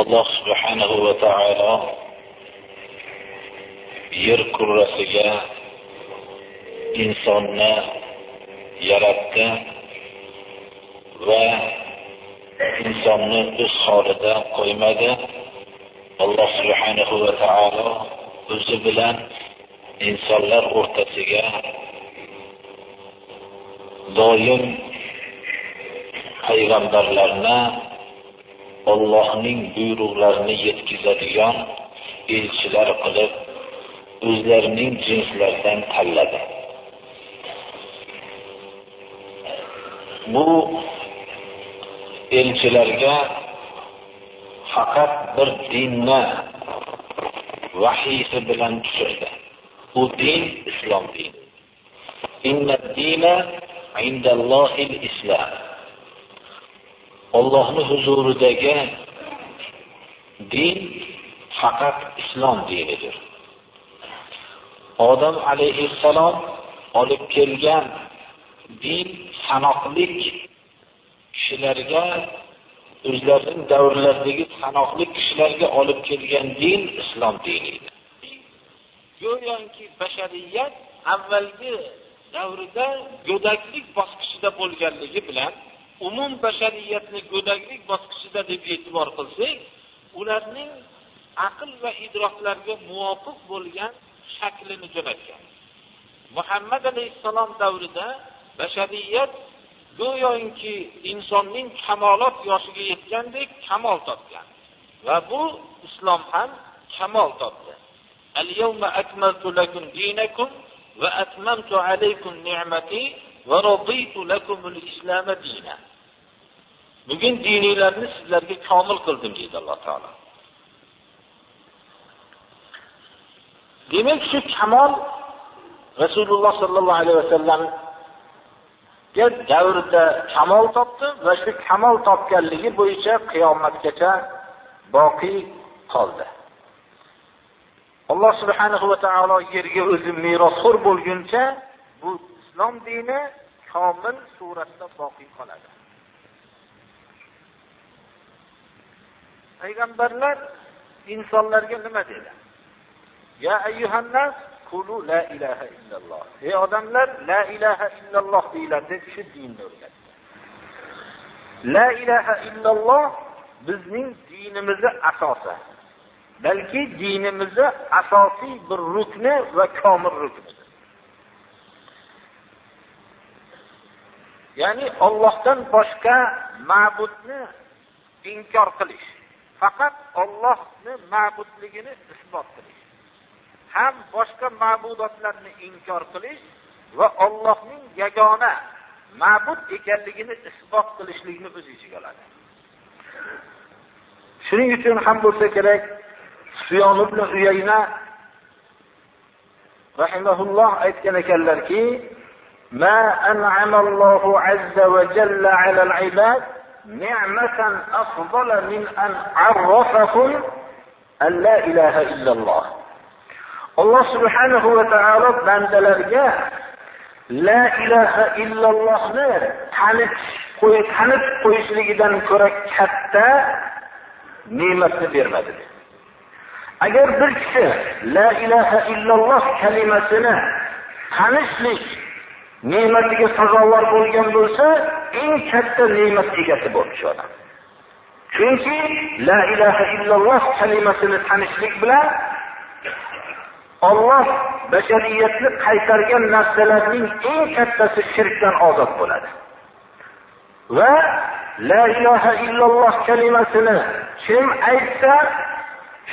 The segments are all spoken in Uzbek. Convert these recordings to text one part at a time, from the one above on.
Alloh subhanahu va taolo yer kurrasiga insonni yaratdi va insonni o'z holida qo'ymadi. Alloh subhanahu va taolo o'zi bilan insonlar o'rtasiga doim payg'ambarlarni Allohning buyruqlarini yetkazadigan elchilar qilib o'zlarining jinslaridan tanladi. Bu elchilarga faqat bir dinni vahiysi bilan tushirdi. Bu din islom dini. Inna dina indallohil islom. Allohni huzuridagi din faqat islom dinidir. Odam alayhissalom olib kelgan din sanoqlik kishilarga o'zlarining davrlaridagi sanoqli kishilarga olib kelgan din islom dini edi. Go'yoki bashariyat avvalgi davrida go'daklik bosqichida bo'lganligi bilan umum bashariyatni go'daklik bosqichida deb e'tibor qilsak, ularning aql va idroklarga muvofiq bo'lgan shaklini jo'natgan. Muhammad alayhissalom davrida bashariyat go'yoki insonning kamolot yoshiga yetgandek kamol topgan va bu islom ham kamol topdi. Al-yawma akmaltu lakum dinakum va atmamtu alaykum ni'mati Bugun dininglarni sizlarga komil qildim deydi Alloh taolo. Demak, shu kamol Rasululloh sollallohu alayhi vasallamga davrida kamol topdi va shu kamol topganligi bo'yicha qiyomatgacha boqiy qoldi. Alloh subhanahu va taolo yerga o'zi merosxo'r bo'lguncha bu islom dini komil suratda boqiy qoladi. Payg'ambarlar insonlarga nima dedi? Ya ayyuhannas qulu la ilaha illalloh. Ey odamlar, la ilaha illalloh deylar deb shu dinni o'rgatdi. La ilaha illalloh bizning dinimizning asosi. Balki dinimizning asosiy bir rukni va komil rukni Ya'ni Allohdan boshqa ma'budni inkor qilish, faqat Allohni ma'budligini isbot qilish. ham boshqa ma'budotlarni inkor qilish va Allohning yagona ma'bud ekanligini isbot qilishlikni o'z ichiga oladi. Shuning uchun ham bo'lsa kerak, Suyon ibn Uyayna rahimahulloh aytgan ekanlarki, "Ma an'ama Allohu azza va jalla 'ala al-'ibad ni'matan afdala min an 'arrafahum an la ilaha illalloh." Alloh subhanahu va taolo bandalarga la ilaha illallohni tanib qo'y tanib qo'yishligidan ko'ra katta ne'matni bermadi. Agar bir kishi la ilaha illalloh kalimasini tanishlik ne'matiga sazovor bo'lgan bo'lsa, eng katta ne'mat egasi bo'ldi shu odam. Chunki la ilaha illalloh kalimasini tanishlik bilan Alloh bashariyatni qaytargan narsalarning eng kattasi shirkdan ozod bo'ladi. Va la ilaha illalloh kalimasini kim aytsa,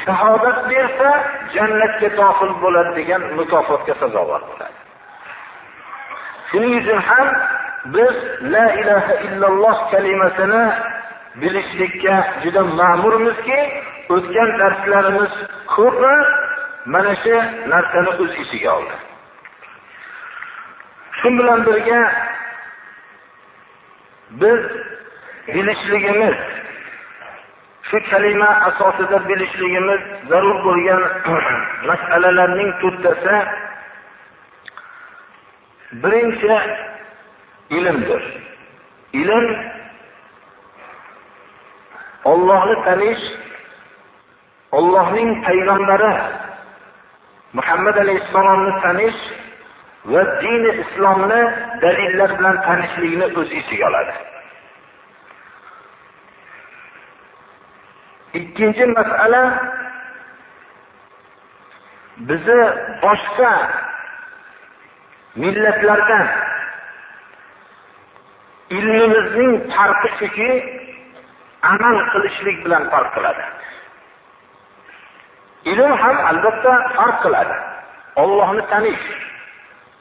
shahodat bersa, jannatga dohil bo'ladi degan mukofotga sazovor bo'ladi. Shuning uchun ham biz la ilaha illalloh kalimasini bilishlikka juda ma'murmizki o'tgan darslarimiz ko'pi mana shu narsani o'z ichiga oldi. Shu bilan birga biz bilishligimiz shu kalima asosida bilishligimiz zarur bo'lgan masalalarning to'rttasi birinchi ilmdir. Ilm Allohni tanish Allohning payg'ambari muhammad alayhissalomni tanish va dini islomni dalillar bilan tanishlikni o'z ichiga oladi. Ikkinchi masala bizni boshqa millatlardan ilmimizning farqi shuki amal qilishlik bilan farq qiladi. Ilm ham albatta farq qiladi. Ollohni tanish.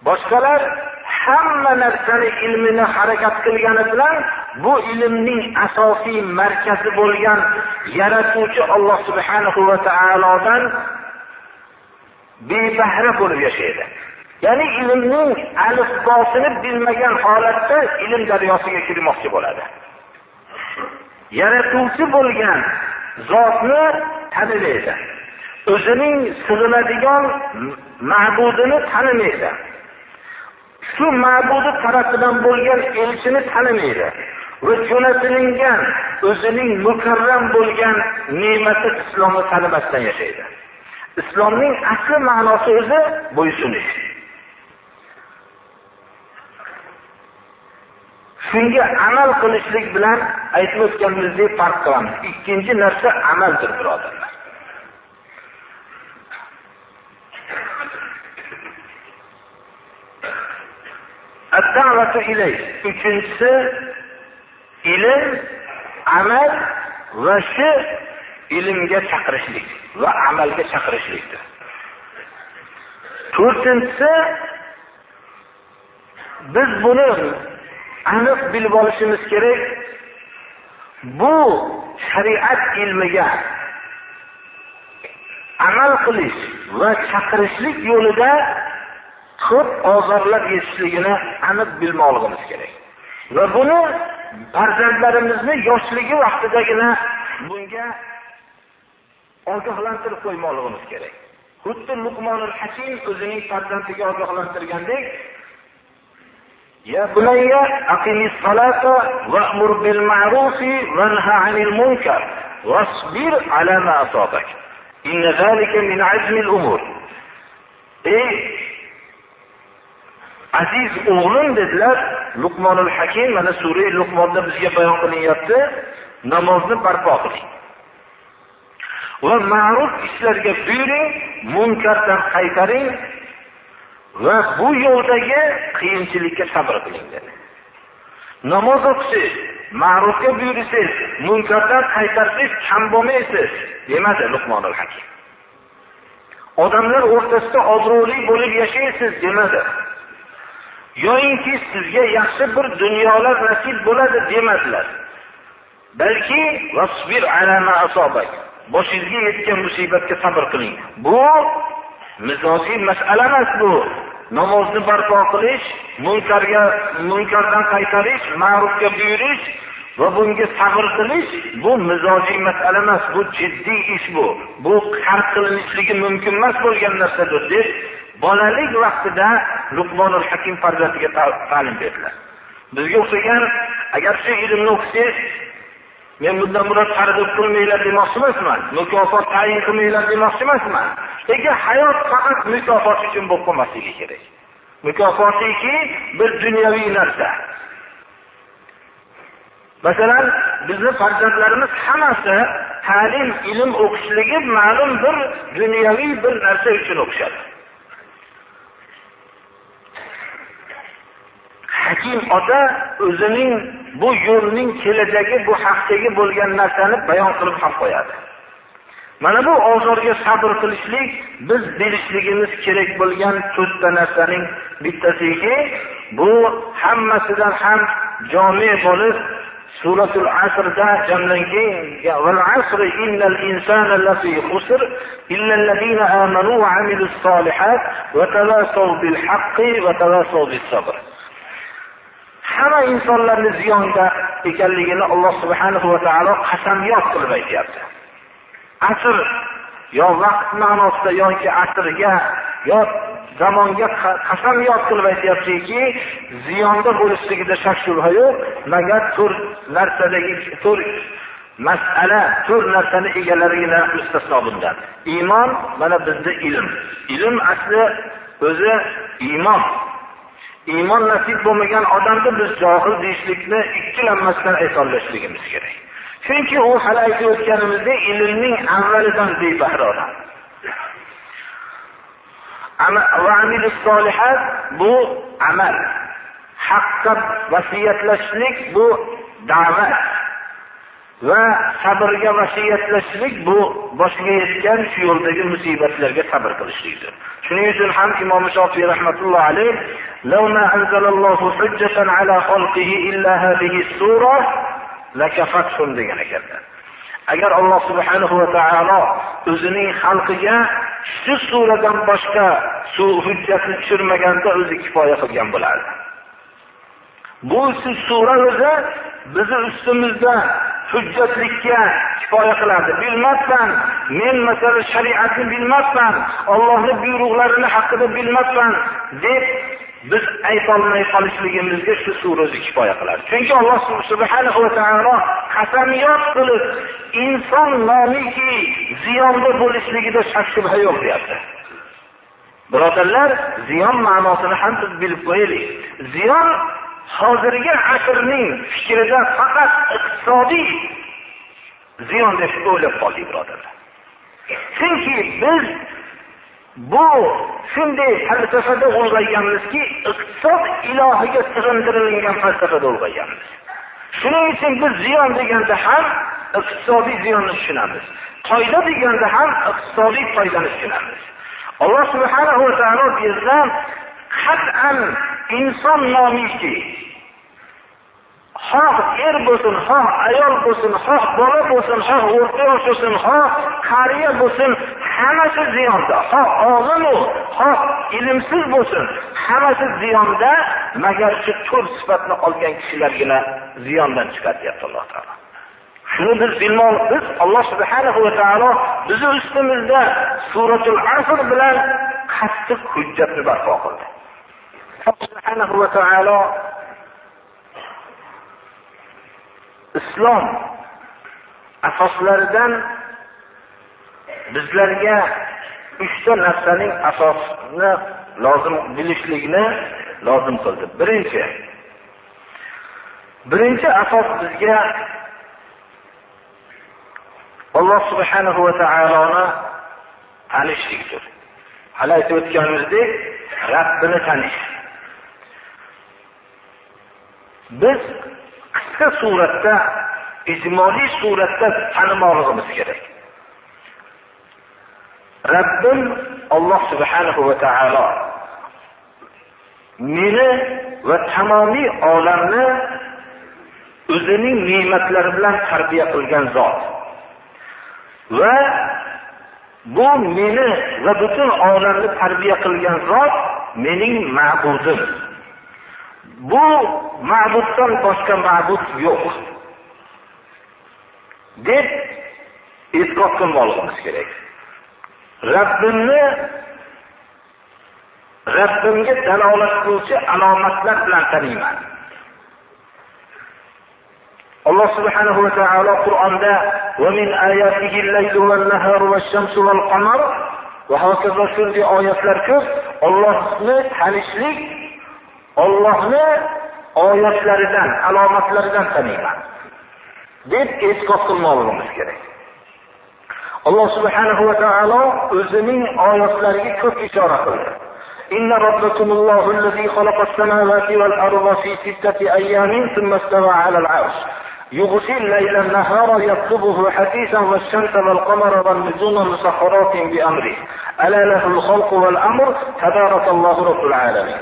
Boshqalar hamma narsani ilmini harakat qilgani bilan bu ilmning asosiy markazi bo'lgan yaratuvchi olloh subhanahu va taolodan bebahra bo'lib yashaydi. Ya'ni ilmning alifbosini bilmagan holatda ilm daryosiga kirmoqchi bo'ladi. Yaratuvchi bo'lgan zotni tanimaydi. O'zining sig'inadigan ma'budini tanimaydi. Shu ma'budi tarafidan bo'lgan elchini tanimaydi. Va jo'natilingan o'zining mukarram bo'lgan ne'mati islomni tanimasdan yashaydi. Islomning asli ma'nosi o'zi bo'ysunish shunga amal qilishlik bilan aytib o'tganimizdek farq qilamiz. Ikkinchi narsa amaldir birodarlar uchinchisi ilm amal va shu ilmga chaqirishlik va amalga chaqirishlikdir. To'rtinchisi biz buni aniq bilib olishimiz kerak. Bu shariat ilmiga amal qilish va chaqirishlik yo'lida ko'p ozorlar yetishligini aniq bilmoqligimiz kerak. Va buni farzandlarimizni yoshligi vaqtidagina bunga ogohlantirib qo'ymoqligimiz kerak. Xuddi luqmonul hakim o'zining farzandiga ogohlantirgandek يا بني أقم الصلاة وأمر بالمعروف وانهى عن المنكر واصبر على ما أصابك إن ذلك من عزم الأمور إيه aziz o'g'lim dedilar luqmonul hakim mana sura luqmonda bizga bayon qilinyapti namozni barpo qiling va ma'ruf ishlarga buyuring munkardan qaytaring va bu yo'ldagi qiyinchilikka sabr qiling dedi namoz o'qisangiz ma'rufga buyursangiz munkardan qaytarsangiz kam bo'lmaysiz demadi luqmonul hakim. Odamlar o'rtasida obro'li bo'lib yashaysiz demadi. Yoyinki sizga yaxshi bir dunyolar nasib bo'ladi demadilar. Balki boshingizga yetgan musibatga sabr qiling. Bu mizojiy masala emas bu. Namozni barpo qilish munkarga munkardan qaytarish ma'rufga buyurish va bunga sabr qilish bu mizojiy masala emas bu jiddiy ish bu. Bu har qilinishligi mumkin emas bo'lgan narsadir deb bolalik vaqtida luqmonul hakim farzandiga ta'lim berdilar. Bizga o'xshagan agar shu ilmni o'qisangiz men bundan murod tarbiyat qilmanglar demoqchi emasman. Mukofot tayin qilmanglar demoqchi emasman. Lekin hayot faqat mukofot uchun bo'lib qolmasligi kerak. Mukofotiki bir dunyoviy narsa. Masalan bizni farzandlarimiz hammasi ta'lim ilm o'qishligi ma'lum bir dunyoviy bir narsa uchun o'qishadi. Hakim ota o'zining bu yo'lning kelajagi bu haqdagi bo'lgan narsani bayon qilib ham qo'yadi. Mana bu ozorga sabr qilishlik biz bilishligimiz kerak bo'lgan to'rtta narsaning bittasiki bu hammasidan ham jome bo'lib suratul asrda jamlangan innal insana lafi khusr illa allazina amanu va amilus solihat va tawasaw bil haqqi va tawasaw bis sabr. Hamma insonlarni ziyonda ekanligini alloh subhanahu va taolo qasamyod qilib aytyapti. Asr yo vaqt ma'nosida yoki asrga yo zamonga qasamyod qilib aytyaptiki ziyonda bo'lishligida shak shubha yo'q magar to'rt narsadagi to'rt masala to'rt narsani egalarigina mustasno bundan. Iymon mana bizda ilm. Ilm asli o'zi iymon. Iymon nasib bo'lmagan odamni biz johil deyishlikni ikkilanmasdan aytolishligimiz kerak. Chunki u hali aytib o'tganimizdek ilmning avvalidan bebahra odam. Bu amal. Haqqa vasiyatlashlik bu da'vat. va sabrga vasiyatlashlik bu boshiga yetgan shu yo'ldagi musibatlarga sabr qilishlikdir shuning uchun ham imom shofiy rahmatulloh alayh لو ما أنزل الله حجة على خلقه إلا هذه السورة لكفتهم degan ekanlar agar alloh subhanahu va taolo o'zining xalqiga shu suradan boshqa shu hujjatni tushirmaganda o'zi kifoya qilgan bo'lardi bu sura o'zi bizni ustimizda hujjatlikka kifoya qiladi. Bilmasdan men masalan shariatni bilmasdan ollohni buyruqlarini haqida bilmasdan deb biz aytolmay qolishligimizga shu sura o'zi kifoya qiladi. Chunki alloh subhanahu va taolo qasamyod qilib inson nomiki ziyonda bo'lishligida shak shubha yo'q deyapti. Birodarlar ziyon ma'nosini ham biz bilib qo'yaylik. Ziyon hozirgi asrning fikrida faqat iqtisodiy ziyon deb o'ylab qoldik birodarlar. Chunki biz bu shunday falsafada ulg'ayganmizki iqtisod ilohiga sig'indirilgan falsafada ulg'ayganmiz. Shuning uchun biz ziyon deganda ham iqtisodiy ziyonni tushunamiz. Foyda deganda ham iqtisodiy foydani tushunamiz. Alloh subhanahu va taolo bizdan qat'an inson nomiki xoh er bo'lsin xoh ayol bo'lsin xoh bola bo'lsin xoh o'rta yosh bo'lsin xoh qariya bo'lsin hammasi ziyonda. Xoh olimu xoh ilmsiz bo'lsin hammasi ziyonda magar shu to'rt sifatni olgan kishilargina ziyondan chiqadi deyapti alloh taolo. Shuni biz bilmoqmiz biz alloh subhanahu va taolo bizni ustimizda suratul asr bilan qattiq hujjatni barpo qildi. Subhanahu va taolo islom asoslaridan bizlarga uchta narsaning asosini lozim bilishlikni lozim qildi. Birinchi birinchi asos bizga alloh subhanahu va taoloni tanishlikdir. Hali aytib o'tganimizdek rabbini tanish. Biz qisqa suratda ijmoliy suratda tanimoqligimiz kerak. Rabbim alloh subhanahu va taolo meni va tamomiy olamni o'zining ne'matlari bilan tarbiya qilgan zot va bu meni va butun olamni tarbiya qilgan zot mening ma'budim bu ma'buddan boshqa ma'bud yo'q. Deb e'tiqod qilmoqligimiz kerak. Rabbimni rabbimga dalolat qiluvchi alomatlar bilan taniyman. Alloh subhanahu va taolo qur'onda va hokazo shunday oyatlar ko'p. Ollohni tanishlik ollohni oyatlaridan alomatlaridan taniyman deb e'tiqod qilmoqligimiz kerak alloh subhanahu va taolo o'zining oyatlariga ko'p ishora qildi إن ربكم الله الذي خلق السماوات والأرض في ستة أيام ثم استوى على العرش يغشي الليل النهار يطلبه حثيثا والشمس والقمر والنجوم مسخرات بأمره ألا له الخلق والأمر تبارك الله رب العالمين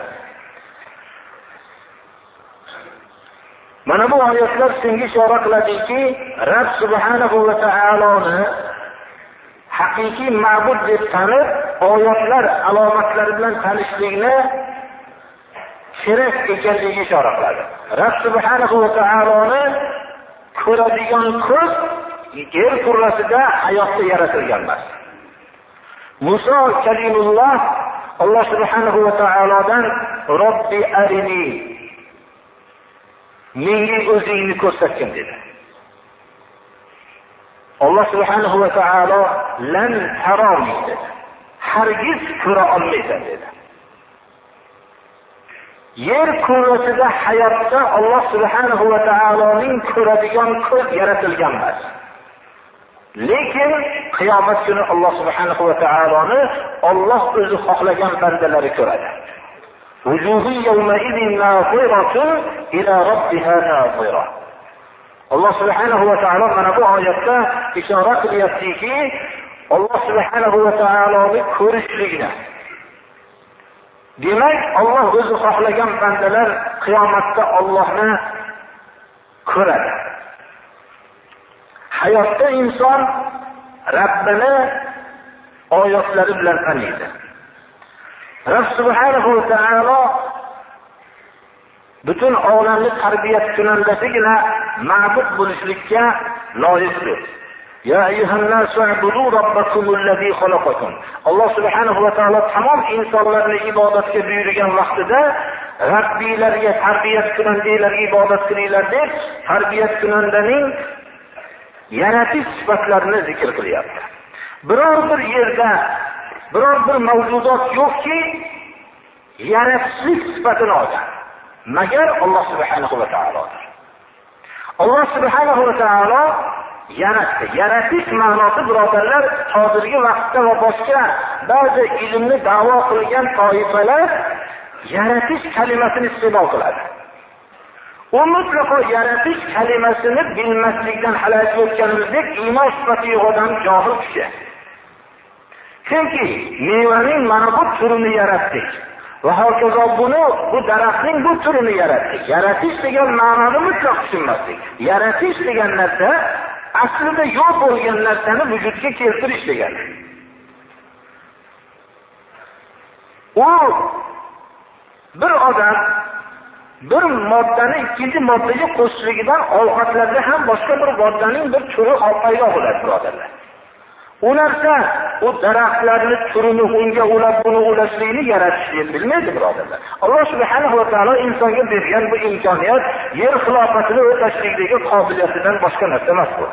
mana bu oyatlar senga ishora qiladiki rab subhanahu va taoloni haqiqiy ma'bud deb tanib oyatlar alomatlari bilan tanishlikni kerak ekanligiga ishora qiladi. Rab subhanahu va taoloni ko'radigan ko'z yer kurrasida hayotda yaratilgan emas. Muso kalimulloh alloh subhanahu va taolodan robbi arini menga o'zingni ko'rsatgin dedi. Alloh subhanahu va taolo lan taroni dedi. Hargiz ko'ra olmaysan dedi. Yer kurrasida hayotda alloh subhanahu va taoloning ko'radigan ko'z yaratilgan emas lekin qiyomat kuni alloh subhanahu va taoloni olloh o'zi xohlagan bandalari ko'radi. Alloh subhanahu va taolo mana bu oyatda ishora qilyaptiki olloh subhanahu va taoloni ko'rishlikni demak olloh o'zi xohlagan bandalar qiyomatda ollohni ko'radi hayotda inson rabbini oyatlari bilan taniydi rob subhanahu va taolo butun olamni tarbiyat kunandasigina ma'bud bo'lishlikka loyiqdir alloh subhanahu va taolo tamom insonlarni ibodatga buyurgan vaqtida rabbiylarga tarbiyat kunandanglarga ibodat qilinglar deb tarbiyat kunandaning yaratish sifatlarini zikr qilyapti. Biror bir yerda biror bir mavjudot yo'qki yaratishlik sifatini olgan. Magar alloh subhanahu va taolodir alloh subhanahu va taolo yaratdi. Yaratish ma'nosi birodarlar hozirgi vaqtda va boshqa ba'zi ilmni davo qilgan toifalar yaratish kalimasini iste'mol qiladi. U mutlaqo yaratish kalimasini bilmaslikdan hali aytib o'tganimizdek iymon sifati yo'q odam johil kishi chunki mevaning mana bu turini yaratdik. Va hokazo buni bu daraxtning bu turini yaratdik. Yaratish degan ma'noni mutlaq tushunmaslik yaratish degan narsa aslida yo'q bo'lgan narsani vujudga keltirish degani u bir odam bir moddani ikkinchi moddaga qo'shishligidan ovqatlarda ham boshqa bir moddaning bir turi paydo bo'ladi birodarlar. Ularsa u daraxtlarni turini unga ulab buni ulashlikni yaratish bilmaydi birodarlar. Alloh subhanahu va taolo insonga bergan bu imkoniyat yer xilofatini o'tashlikdagi qobiliyatidan boshqa narsa emas bu.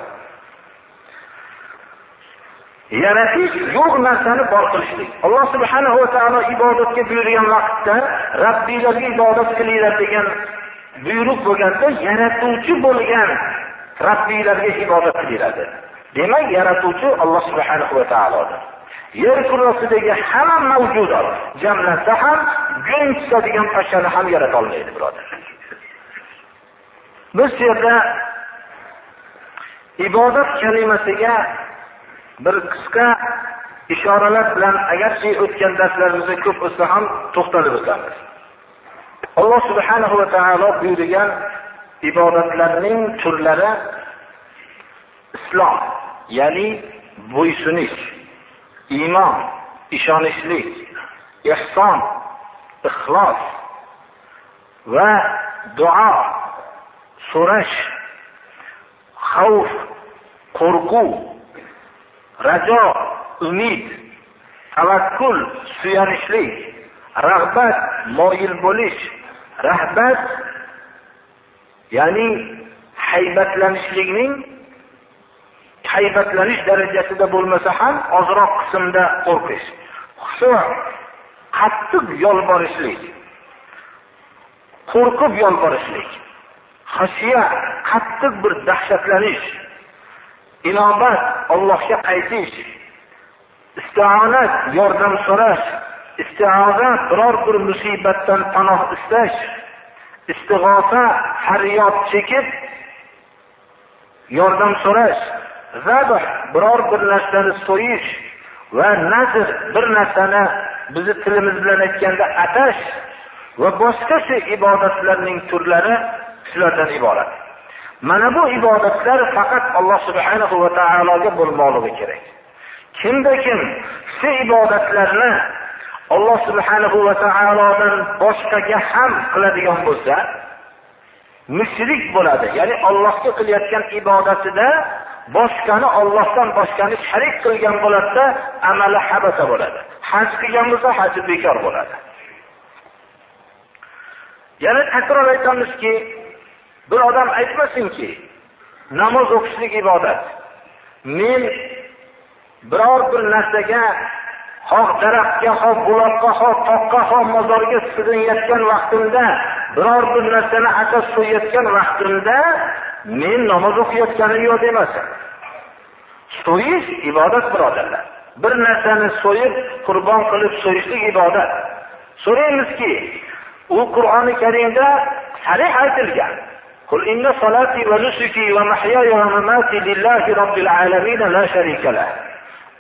Yaratish yo'q narsani bor qilishlik. Alloh subhanahu va taolo ibodatga buyurgan vaqtda rabbiylarga ibodat qilinglar degan buyruq bo'lganda yaratuvchi bo'lgan rabbiylarga ibodat qilinglar dedi. Demak yaratuvchi alloh subhanahu va taolodir. Yer kurrasidagi hamma mavjudot jamlansa ham gung tutadigan pashshani ham yarata olmaydi birodarlar biz shu yerda ibodat kalimasiga bir qisqa ishoralar bilan agarchi o'tgan darslarimizda ko'p bo'lsa ham to'xtalib o'tamiz. Alloh subhanahu va taolo buyurgan ibodatlarning turlari islom. Ya'ni bo'ysunish iymon ishonishlik ehson ixlos va duo so'rash xavf qo'rquv rajo umid tavakkul suyanishlik rag'bat moyil bo'lish rahbat ya'ni haybatlanishlikning haybatlanish darajasida bo'lmasa ham ozroq qismda qo'rqish. Qattiq yolborishlik qo'rqib yolborishlik hashiya qattiq bir dahshatlanish inobat ollohga qaytish isti'onat yordam so'rash istiaza biror bir musibatdan panoh istash istig'ofa faryod chekib yordam so'rash zabh biror bir narsani so'yish va nazr bir narsani bizni tilimiz bilan aytganda atash va boshqa shu ibodatlarning turlari shulardan iborat. Mana bu ibodatlar faqat alloh subhanahu va taologa bo'lmoqligi kerak. Kimda kim shu ibodatlarni alloh subhanahu va taolodan boshqaga ham qiladigan bo'lsa mushrik bo'ladi. Ya'ni allohga qilayotgan ibodatida boshqani ollohdan boshqani sharik qilgan bo'ladida amali habata bo'ladi. Haj qilgan bo'lsa haji bekor bo'ladi. Yana takror aytamizki bir odam aytmasinki namoz o'qishlik ibodat. Men biror bir narsaga xoh daraxtga xoh buloqqa xoh toqqa xoh mozorga sig'inayotgan vaqtimda biror bir narsani atab so'yayotgan vaqtimda men namoz o'qiyotganim yo'q demasin so'yish ibodat birodarlar bir narsani so'yib qurbon qilib so'yishlik ibodat so'raymizki u qur'oni karimda sarih aytilgan قل إن صلاتي ونسكي ومحياي ومماتي لله رب العالمين لا شريك له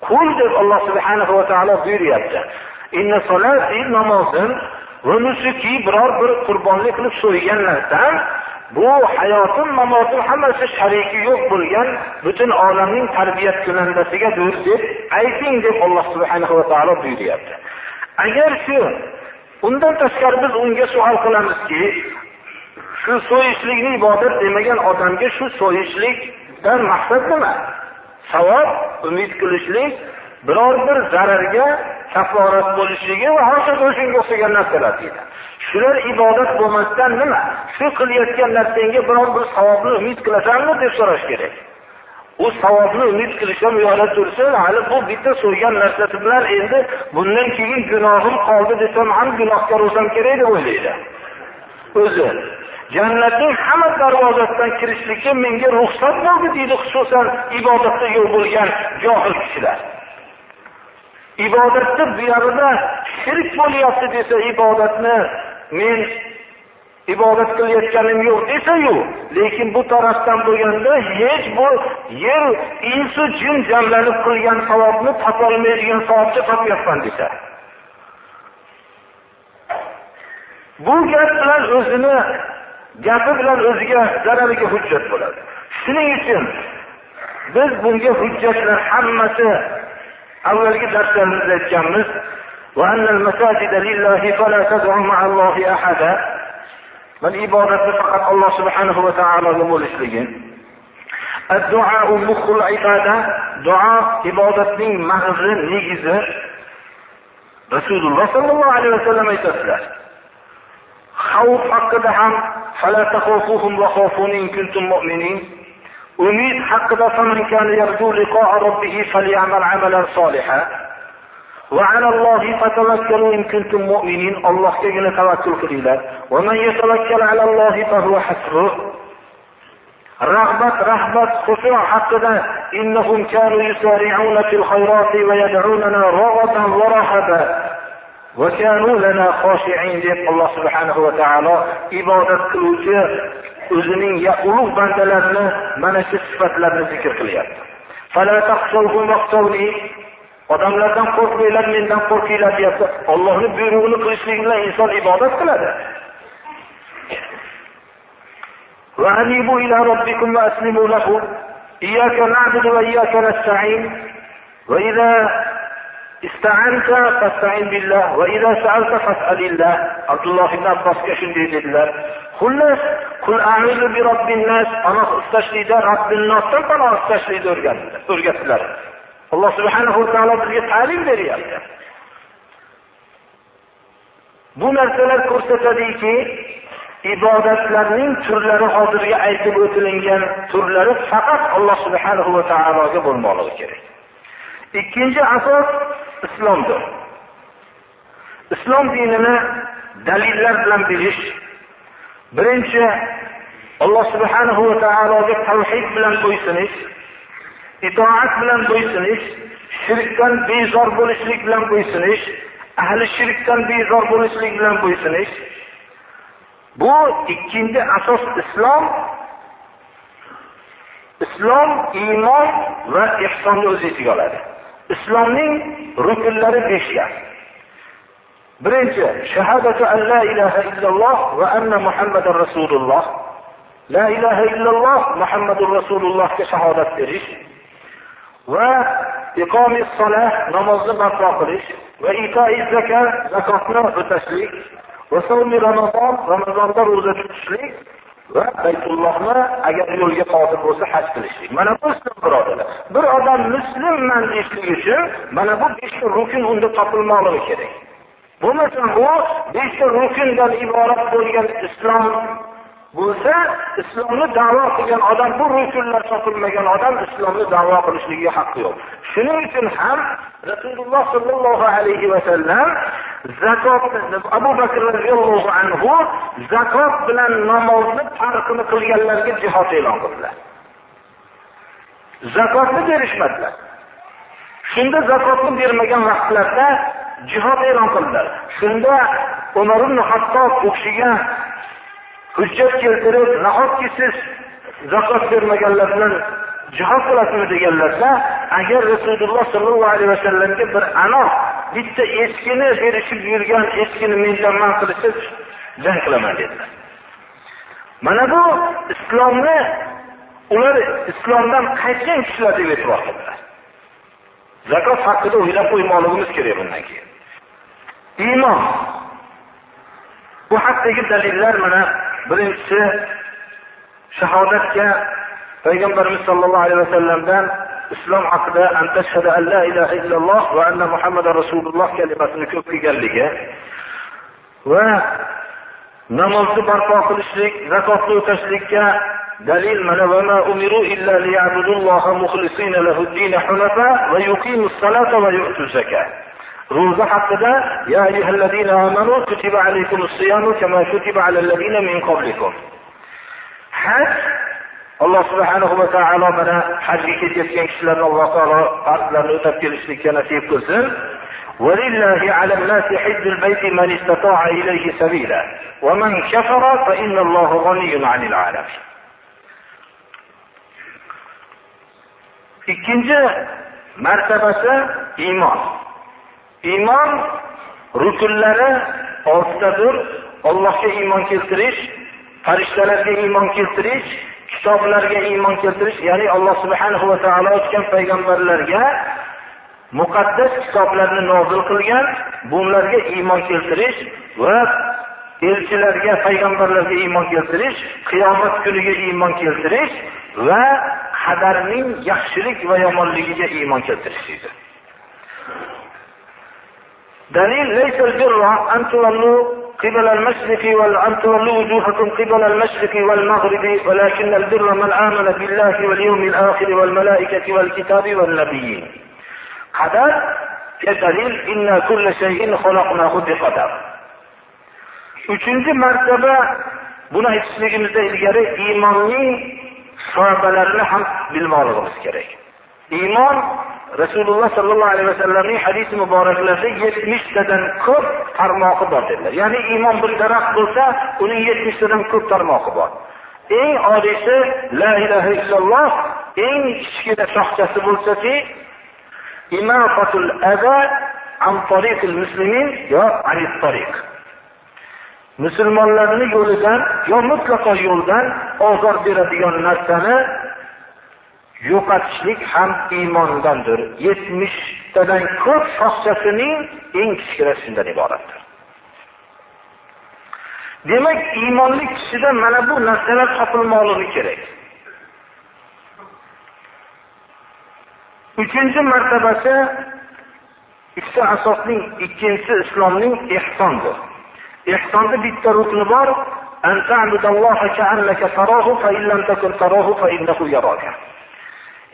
qul deb alloh subhanahu va taolo buyuryapti namozim va nusuki biror bir qurbonlik qilib so'ygan narsam bu hayotim mamotim hammasi shariki yo'q bo'lgan butun olamning tarbiyat kunandasigadir deb ayting deb alloh subhanahu va taolo buyuryapti. Agar shu undan tashqari biz unga savol qilamizki shu so'yishlikni ibodat demagan odamga shu so'yishlikdan maqsad nima? Savob umid qilishlik biror bir zararga kaforat bo'lishligi va hokazo shunga o'xshagan narsalar deydi shular ibodat bo'lmasdan nima? Shu qilayotgan narsangga biror bir savobni umid qilasanmi deb so'rash kerak. U savobni umid qilish ham yo'la tursin hali bu bitta so'ygan narsasi bilan endi bundan keyin gunohim qoldi desam ham gunohkor bo'lsam kerak deb o'ylaydi. O'zi jannatning hamma darvozasidan kirishlikka menga ruxsat bo'ldi deydi xususan ibodatda yo'q bo'lgan johil kishilar. Ibodatni buyog'ida shirk bo'lyapti desa ibodatni men ibodat qilayotganim yo'q desayu lekin bu tarafdan bo'lganda hech bu yer insu jin jamlanib qilgan savobni topolmaydigan savobni topyapman desa. Bu gap bilan o'zini gapi bilan o'ziga zarariga hujjat bo'ladi. Shuning uchun biz bunga hujjatlar hammasi avvalgi darslarimizda aytganmiz. وأن المساجد لله فلا تدعو مع الله أحدا. بل إبادة فقط الله سبحانه وتعالى لمول إسلين الدعاء مخ العبادة. دعاء إبادة من مغز نيجز رسول الله صلى الله عليه وسلم يتفلى. خوف حق حقدهم فلا تخوفوهم وخوفوني إن كنتم مؤمنين. أميد حقد فمن كان يرجو لقاء ربه فليعمل عملا صالحا. وعلى الله فتوكلوا إن كنتم مؤمنين الله كينا توكل قليلا ومن يتوكل على الله فهو حسبه رغبة رهبة خشوع حقنا إنهم كانوا يسارعون في الخيرات ويدعوننا رغبا ورهبا deb alloh subhanahu va taolo ibodat qiluvchi o'zining ulug' bandalarini mana shu sifatlarni zikr qilyapti odamlardan qo'rqmanglar mendan qo'rqinglar deyapti ollohni buyrug'ini qilishlik bilan inson ibodat qiladi وأنيبوا إلى ربكم وأسلموا له إياك نعبد وإياك نستعين وإذا استعنت فاستعن بالله واذا سالت فاسال الله عبد الله ibn abbosga shunday dedilar xullas qul a'udhu bi robbin nas panoh istashlikda robbin nosdan panoh istashlikni o'rgatdilar alloh subhanahu va taolo bizga ta'lim beryapti. Bu narsalar ko'rsatadiki ibodatlarning turlari hozirgi aytib o'tilingan turlari faqat alloh subhanahu va taologa bo'lmoqligi kerak. Ikkinchi asos islomdir. Islom dinini dalillar bilan bilish. Birinchi alloh subhanahu va taologa tavhid bilan bo'ysunish itoat bilan bo'ysunish shirkdan bezor bo'lishlik bilan bo'ysunish ahli shirkdan bezor bo'lishlik bilan bo'ysunish. Bu ikkinchi asos islom. Islom iymon va ehsonni o'z ichiga oladi. Islomning rukunlari beshta birinchi shahadatu an la ilaha illalloh va anna muhammadan rasululloh. La ilaha illalloh muhammadur rasulullohga shahodat berish. Va iqomis solah namozni barpo qilish va itoi zaka zakotni o'tashlik va ramazon ramazonda ro'za tutishlik va baytullohni agar yo'lga qodir bo'lsa haj qilishlik. Mana bu islom birodarlar bir odam muslimman deyishlik uchun mana bu beshta rukun unda topilmoqligi kerak. Bo'lmasa bu beshta rukundan iborat bo'lgan islom bo'lsa islomni davo qilgan odam bu rukunlar topilmagan odam islomni davo qilishligiga haqqi yo'q. Shuning uchun ham rasululloh sollallohu alayhi vasallam zakot abu bakr roziyallohu anhu zakot bilan namozni farqini qilganlarga jihod e'lon qildilar. Zakotni berishmadilar. Shunda zakotni bermagan vaqtlarda jihod e'lon qildilar. Shunda umar ibn hattob u kishiga hujjat keltirib nahotki siz zakot bermaganlar bilan jihod qilasizmi deganlarda agar rasululloh sollallohu alayhi vasallamga bir anoq bitta eskini berishib yurgan eskini mendan man qilishsa jang qilaman dedilar. Mana bu islomni ular islomdan qaytgan kishilar deb e'tibor qildilar. Zakot haqida o'ylab qo'ymoqligimiz kerak bundan keyin. Iymon. Bu haqdagi dalillar mana birinchisi shahodatga payg'ambarimiz sollallohu alayhi vasallamdan islom haqida antashhada an la ilaha illalloh va anna muhammada rasululloh kalimasini ko'p kelganligi va namozni barpo qilishlik zakotni o'tashlikka dalil mana vama umiru illa liya'budulloha mukhlisina lahu ad-din hunafa va yuqimus salata va yu'tuz zakata روزة حقدا يا أيها الذين آمنوا كتب عليكم الصيام كما كتب على الذين من قبلكم. حج الله سبحانه وتعالى منا حج كتب كنكسلنا الله تعالى قبلنا نتبكي لسكنا في قزن ولله على الناس حج البيت من استطاع إليه سبيلا. ومن كفر فإن الله غني عن العالم ikkinchi martabasi iymon iymon rukunlari oltitadir allohga iymon keltirish farishtalarga iymon keltirish kitoblarga iymon keltirish ya'ni alloh subhanahu va taolo o'tgan payg'ambarlarga muqaddas kitoblarni nozil qilgan bunlarga iymon keltirish va elchilarga payg'ambarlarga iymon keltirish qiyomat kuniga iymon keltirish va qadarning yaxshilik va yomonligiga iymon keltirishlikdir دليل ليس البر أن تولوا قبل المشرق وأن تولوا وجوهكم قبل المشرق والمغرب ولكن البر من آمن بالله واليوم الآخر والملائكة والكتاب والنبيين قدر كدليل إن كل شيء خلقناه بقدر uchinchi martaba buni aytishligimizdan ilgari iymonning sho'balarini ham bilmoqligimiz kerak iymon rasululloh sollallohu alayhi vasallamning hadisi muboraklarida yetmishtadan ko'p tarmoqi bor dedilar. Ya'ni iymon bir daraxt bo'lsa uning yetmishtadan ko'p tarmoqi bor. Eng oliysi la ilaha illalloh eng kichkina shoxchasi bo'lsaki musulmonlarni yo'lidan yo mutlaqo yo'ldan ozor beradigan narsani yo'qotishlik ham iymondandir. Yetmishtadan ko'p shoxchasining eng kichkinasi shundan iboratdir. Demak iymonli kishida mana bu narsalar topilmoqligi kerak. Uchinchi martabasi ikkita asosning ikkinchisi islomning ehsondir. Ehsonni bitta rukni bor.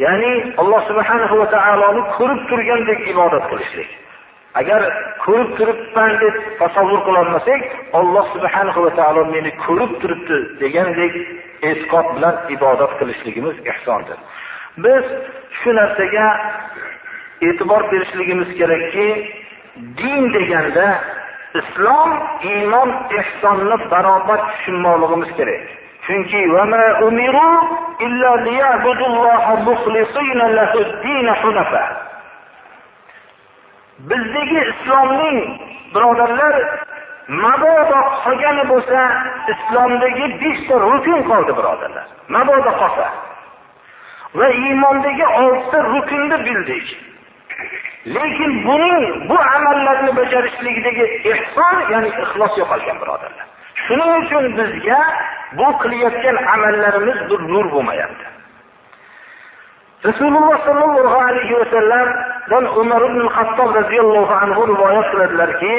Ya'ni alloh subhanahu va taoloni ko'rib turgandek ibodat qilishlik. Agar ko'rib turibman deb tasavvur qilolmasak olloh subhanahu va taolo meni ko'rib turibdi degandek e'tiqod bilan ibodat qilishligimiz ehsondir. Biz shu narsaga e'tibor berishligimiz kerakki din deganda islom iymon ehsonni barobar tushunmoqligimiz kerak. Chunki bizdagi islomning birodarlar mabodo qolgani bo'lsa islomdagi beshta rukun qoldi birodarlar. Mabodo qolsa. Va iymondagi oltita rukunni bildik. Lekin buning bu amallarni bajarishlikdagi ehson ya'ni ixlos yo'qolgan birodarlar. Shuning uchun bizga bu qilayotgan amallarimiz bir nur bo'lmayapti rasululloh sollallohu alayhi vasallamdan umar ibn hattob roziyallohu anhu rivoyat qiladilarki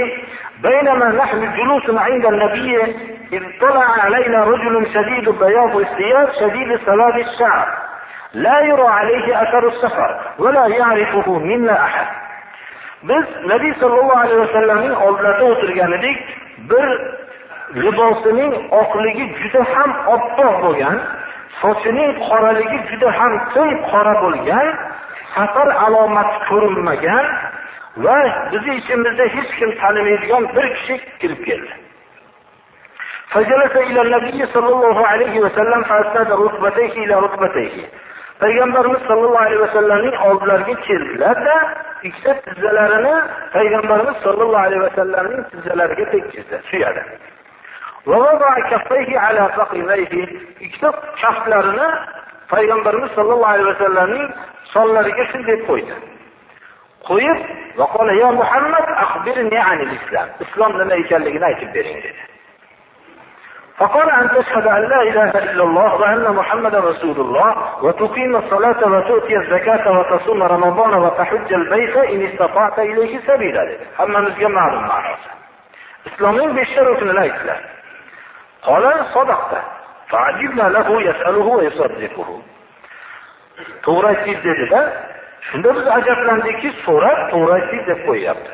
بينما نحن جلوس عند النبي إذ طلع علينا رجل شديد بياض الثياب شديد سواد الشعر لا يرى عليه أثر السفر ولا يعرفه منا أحد biz nabiy sollallohu alayhi vasallamning oldilarida o'tirgan edik bir libosining oqligi juda ham oppoq bo'lgan sochining qoraligi juda ham tim qora bo'lgan safar alomati ko'rinmagan va bizni ichimizda hech kim tanimaydigan bir kishi kirib keldi فجلس إلى النبي صلى الله عليه وسلم فأسند ركبتيه إلى ركبتيه payg'ambarimiz sollallohu alayhi vasallamning oldilariga keldilarda ikkita tizzalarini payg'ambarimiz sollallohu alayhi vasallamning tizzalariga tekkizdi suyadi ikkita kaftlarini payg'ambarimiz sollallohu alayhi vasallamning sonlariga shunday qo'ydi qo'yib muhammad islom nima ekanligini aytib bering dedi فقال أن تشهد أن لا إله إلا الله وأن محمدا رسول الله وتقيم الصلاة وتؤتي الزكاة وتصوم رمضان وتحج البيت إن استطعت إليه سبيلا dedi hammamizga ma'lum ma'nosi islomning beshta ruknini aytdilar قال صدقت فعجبنا له يسأله ويصدقه to'g'ri aytdingiz dedida shunda biz ajablandikki so'rab to'g'ri aytdingiz deb qo'yyapti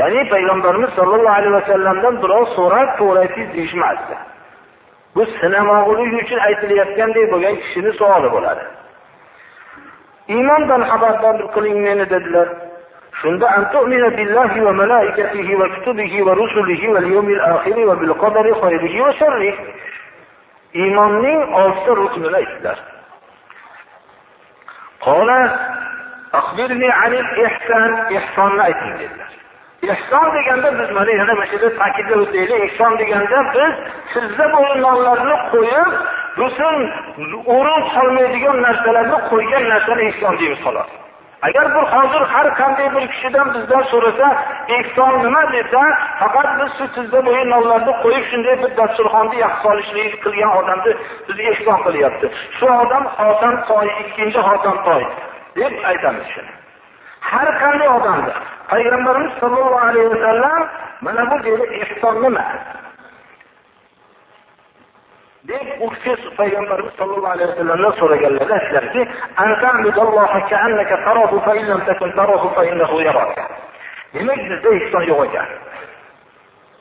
ya'ni payg'ambarimiz sollallohu alayhi vasallamdan birov so'rab to'g'ri aytdingiz deyishmasdi bu sinamog'lik uchun aytilayotgandek bo'lgan kishini savoli bo'ladi iymondan xabardor qiling meni dedilar shunda billahi va malaikatihi va kutubihi va rusulihi va yawmil oxiri va bil qadari xayrihi va sharrihi iymonning oltita ruknini aytdilar. Qola akhbirni anil ihson ihsonni ayting dedilar. Ehson deganda biz mana yana mana shu yerda ta'kidlab o'taylik. Ehson deganda biz sizda bo'lgan qo'yib butun o'rin solmaydigan narsalarni qo'ygan narsani ehson deymiz xolos. Agar bir hozir har qanday bir kishidan bizdan so'rasa ehson nima desa faqat biz shu tizda bo'yi nonlarni qo'yib shunday bir dasturxonni yaxshi solishlik qilgan odamni bizga ehson qilyapti. Shu odam xotam toy ikkinchi xotam toy deb aytamiz shuni. Har qanday odamni payg'ambarimiz sollallohu alayhi vasallam mana bu deydi ehson nima? Deb u kishi payg'ambarimiz sollallohu alayhi vasallamdan so'raganlarida aytdilarki demak bizda ehson yo'q ekan.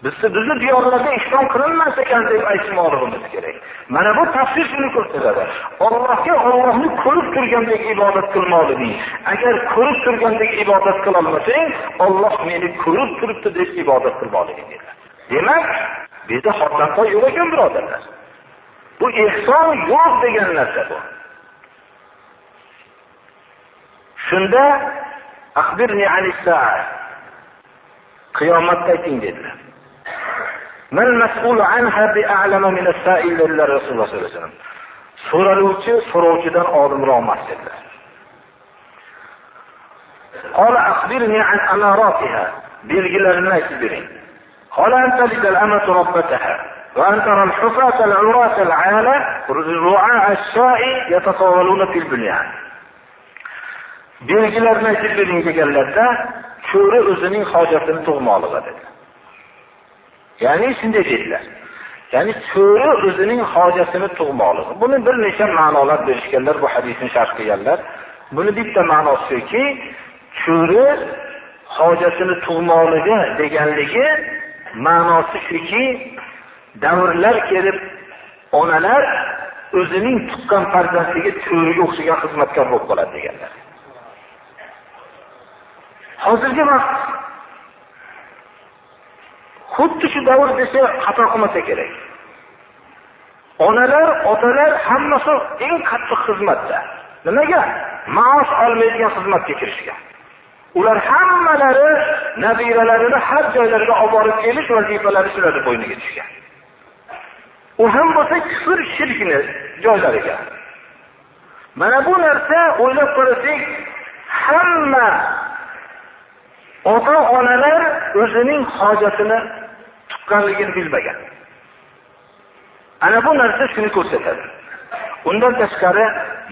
Bizni bizni diyorlarda ehson qilinmas ekan deb aytmoqligimiz kerak. Mana bu tafsir shuni ko'rsatadi. Ollohga ollohni ko'rib turgandek ibodat qilmoqliging agar ko'rib turgandek ibodat qilolmasang olloh meni ko'rib turibdi deb ibodat qilmoqliging dedi demak bizda xotintoy yo'q ekan birodarlar. Bu ihson yo'q degan narsa bu. Shunda axbirni anissa'a qiyomatda ayting dedilar. Man mas'ul anha bi min as-sa'il dedilar Rasululloh sollallohu alayhi vasallam. So'raluvchi so'rovchidan olimroq emas dedilar. Qala axbirni an amaratiha belgilarini aytib bering. Qala antalikal amatu rabbataha وأن ترى الحفاة العراة العالة رعاء الشاء يتطاولون في البنيان belgilarini aytib bering deganlarda cho'ri o'zining hojatini tug'moqligi dedi ya'ni shunday dedilar ya'ni cho'ri o'zining hojatini tug'moqligi buni bir necha ma'nolar berishganlar bu hadisni sharh qilganlar buni bitta ma'nosi shuki cho'ri hojatini tug'moqligi deganligi ma'nosi shuki davrlar kelib onalar o'zining tuqqan farzandiga cho'riga o'xshagan xizmatkor bo'lib qoladi deganlar. Hozirgi vaqt xuddi shu davr desa xato qilmasa kerak. Onalar otalar hammasi eng qattiq xizmatda. Nimaga? Maosh olmaydigan xizmatga kirishgan ular hammalari nabiralarini har joylarga olib borib kelish vazifalari shularni bo'yniga tushgan. U ham bo'lsa kufr shirkni joylariga. Mana bu narsa o'ylab qarasak hamma ota onalar o'zining hojatini tuqqanligini bilmagan. Ana bu narsa shuni ko'rsatadi. Undan tashqari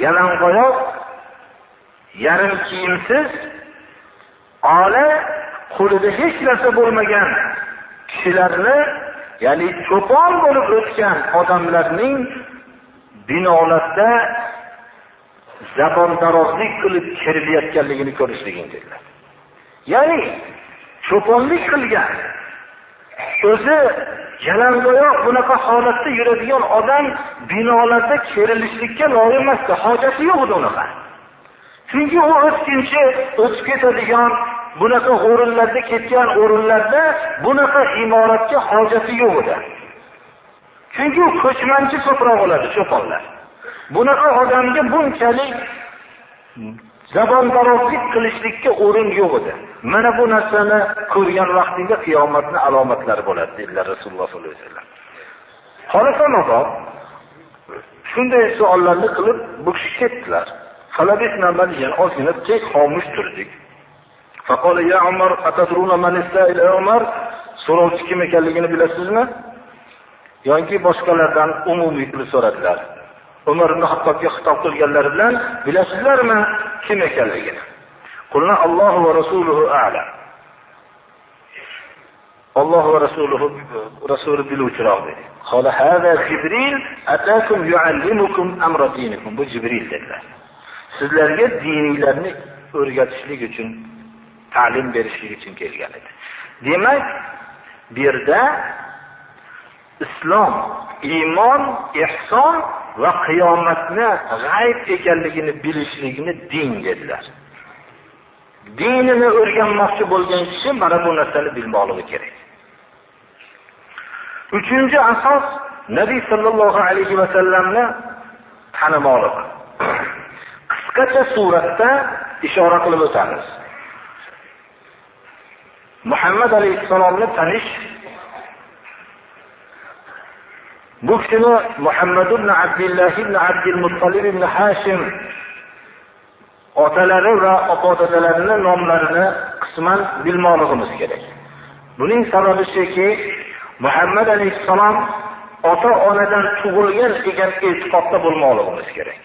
yalangoyoq yarim kiyimsiz ola qo'lida hech narsa bo'lmagan kishilarni ya'ni cho'pon bo'lib o'tgan odamlarning binolarda zabondarozlik qilib kirilayotganligini ko'rishliging dedilar. Ya'ni cho'ponlik qilgan o'zi yalangoyoq bunaqa holatda yuradigan odam binolarda kerilishlikka loyiq emasdi hojati yo'q edi unaqa. Chunki u o'tkinchi o'tib ketadigan bunaqa o'rinlarda ketgan o'rinlarda bunaqa imoratga hojati yo'q edi. Chunki u ko'chmanchi ko'proq bo'ladi cho'ponlar. Bunaqa odamga bunchalik zabondarozlik qilishlikka o'rin yo'q edi. Mana bu narsani ko'rgan vaqtingda qiyomatni alomatlari bo'ladi dedilar rasululloh sollallohu alayhi vasallam. Xolifa mabob shunday savollarni qilib bu kishi ketdilar ozgina tek xomush turdik. Faqala ya Umar atadruna man ista'il Umar? so'rovchi kim ekanligini bilasizmi? Yoki boshqalardan umumiy qilib so'radilar. Umar ibn hattobga xitob qilganlari bilan bilasizlarmi kim ekanligini? Qulna allohu va rasuluhu alam. Alloh va rasuluhu rasuli biluvchiroq dedi. Qala hada Jibril atakum yuallimukum amra dinikum. bu jibril dedilar. Sizlarga diniylarni o'rgatishlik uchun ta'lim berishlik uchun kelgan edi. Demak bu yerda islom iymon ehson va qiyomatni g'ayb ekanligini bilishlikni din dedilar. Dinini o'rganmoqchi bo'lgan kishi mana bu narsani bilmoqligi kerak. Uchinchi asos nabiy sollallohu alayhi vasallamni tanimoqligi. Qisqacha suratda ishora qilib o'tamiz. Muhammad alayhissalomni tanish. Bu kishini muhammad ibn abdulloh ibn abdul muttolib ibn hashim otalari va opa nomlarini qisman bilmoqligimiz kerak. Buning sababi shuki muhammad alayhissalom ota onadan tug'ilgan degan e'tiqodda bo'lmoqligimiz kerak.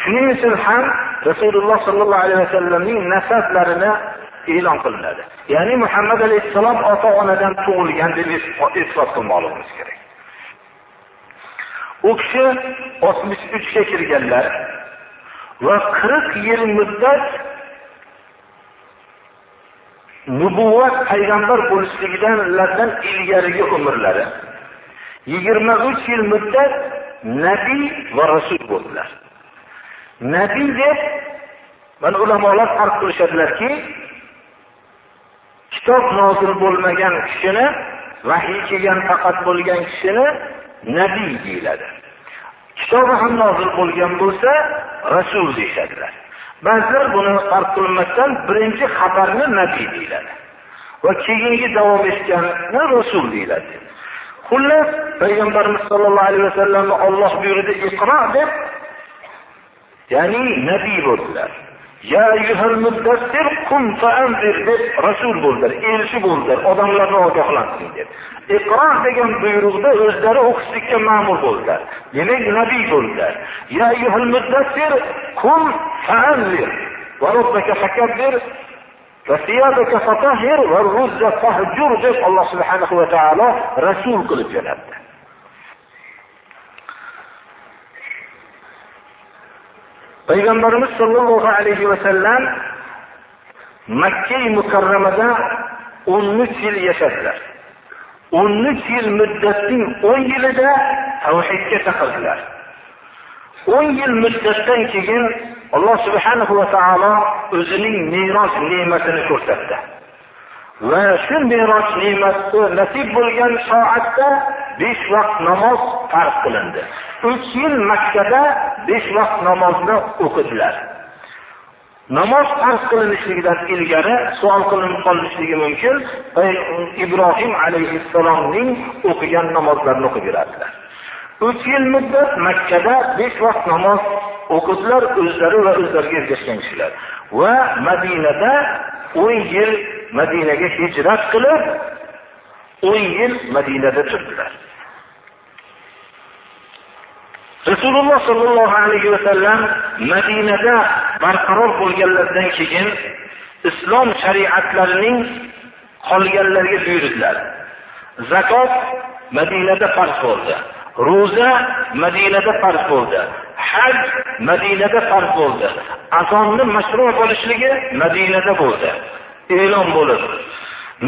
Shuning uchun ham rasululloh sollallohu alayhi vasallamning nasablarini e'lon qilinadi. Ya'ni muhammad alayhissalom ota onadan tug'ilgan deb e'tiqod qilmoqligimiz kerak. U kishi oltmish uchga kirganlar va qirq yil muddat nubuvat payg'ambar bo'lishligidanlardan ilgarigi umrlari yigirma uch yil muddat nabiy va rasul bo'ldilar. Nabiy deb mana ulamolar farq qilishadilarki kitob nozil bo'lmagan kishini vahiy kelgan faqat bo'lgan kishini nabiy deyiladi. Kitobi ham nozil bo'lgan bo'lsa rasul deyishadilar. Ba'zilar buni farq qilmasdan birinchi xabarni nabiy deyiladi va keyingi davom etganni rasul deyiladi. Xullas payg'ambarimiz sollallohu alayhi vasallamni olloh buyurdi iqro deb ya'ni nabiy bo'ldilar. ya ayyuhal muddassir qum faanzir deb rasul bo'ldilar elchi bo'ldilar odamlarni ogohlantir deb iqro degan buyruqda o'zlari o'qishlikka ma'mur bo'ldilar demak nabiy bo'ldilar ya ayyuhal muddassir qum faanzir va robbaka fakabbir وثيابك فطهر والرز فاهجر deb alloh subhanahu va taolo rasul qilib jo'natdi Payg'ambarimiz sollallohu alayhi vasallam makka mukarramada o'n uch yil yashadilar. o'n uch yil muddatning o'n yilida tavhidga chaqirdilar. o'n yil muddatdan keyin alloh subhanahu va taolo o'zining meros ne'matini ko'rsatdi. Va shu meros ne'mati nasib bo'lgan soatda besh vaqt namoz farz qilindi. Uch yil makkada besh vaqt namozni o'qidilar namoz farz qilinishligidan ilgari savol qilinib qolishligi mumkin. Ibrohim alayhissalomning o'qigan namozlarini o'qib yurardilar uch yil muddat makkada besh vaqt namoz o'qidilar o'zlari va o'zlariga ergashgan kishilar. Va madinada o'n yil madinaga hijrat qilib o'n yil madinada turdilar. Rasululloh sollallohu alayhi vasallam madinada barqaror bo'lganlaridan keyin islom shariatlarining qolganlarga buyurdilar. Zakot madinada farz bo'ldi. Ro'za madinada farz bo'ldi. Haj madinada farz bo'ldi. Azonni mashru bo'lishligi madinada bo'ldi. E'lon bo'lib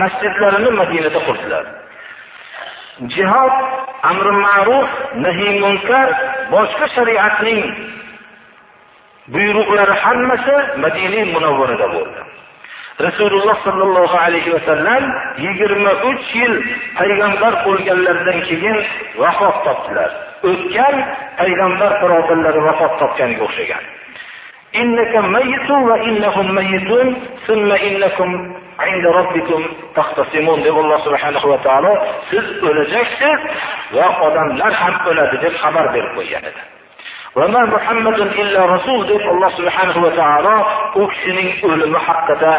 masjidlarini madinada qurdilar. Jihod amri ma'ruf nahiy munkar boshqa shariatning buyruqlari hammasi madina munavvarada bo'ldi. Rasululloh sollallohu alayhi vasallam yigirma uch yil payg'ambar bo'lganlaridan keyin vafot topdilar. O'tgan payg'ambar birodarlari vafot topganiga o'xshagan. innaka mayyitun va innahum mayyitun summa innakum inda robbikum tahtasimun deb Alloh subhanahu va taolo siz o'lajaksiz va odamlar ham o'ladi deb xabar berib qo'ygan edi. Va ma Muhammadun illa rasul deb Alloh subhanahu va taolo u o'limi haqida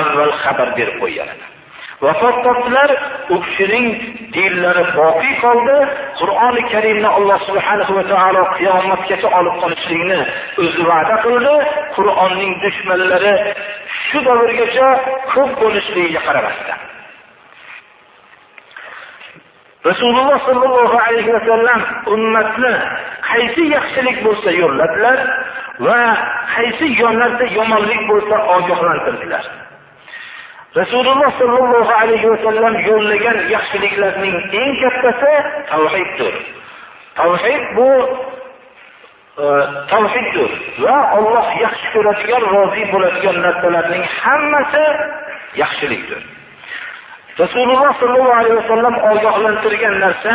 avval xabar berib qo'ygan edi. Vafot topdilar u kishining dinlari boqiy qoldi qur'oni karimni alloh subhanahu va taolo qiyomatgacha olib qolishligini o'zi va'da qildi. Qur'onning dushmanlari shu davrgacha ko'p bo'lishligiga qaramasdan rasululloh sollallohu alayhi vasallam ummatni qaysi yaxshilik bo'lsa yo'lladilar va qaysi narsa yomonlik bo'lsa ogohlantirdilar. Rasululloh sollallohu alayhi vasallam yo'llagan yaxshiliklarning eng kattasi tavhiddir. Tavhid bu e, tavhiddir va Alloh yaxshi ko'radigan rozi bo'ladigan narsalarning hammasi yaxshilikdir. Rasululloh sollallohu alayhi vasallam ogohlantirgan narsa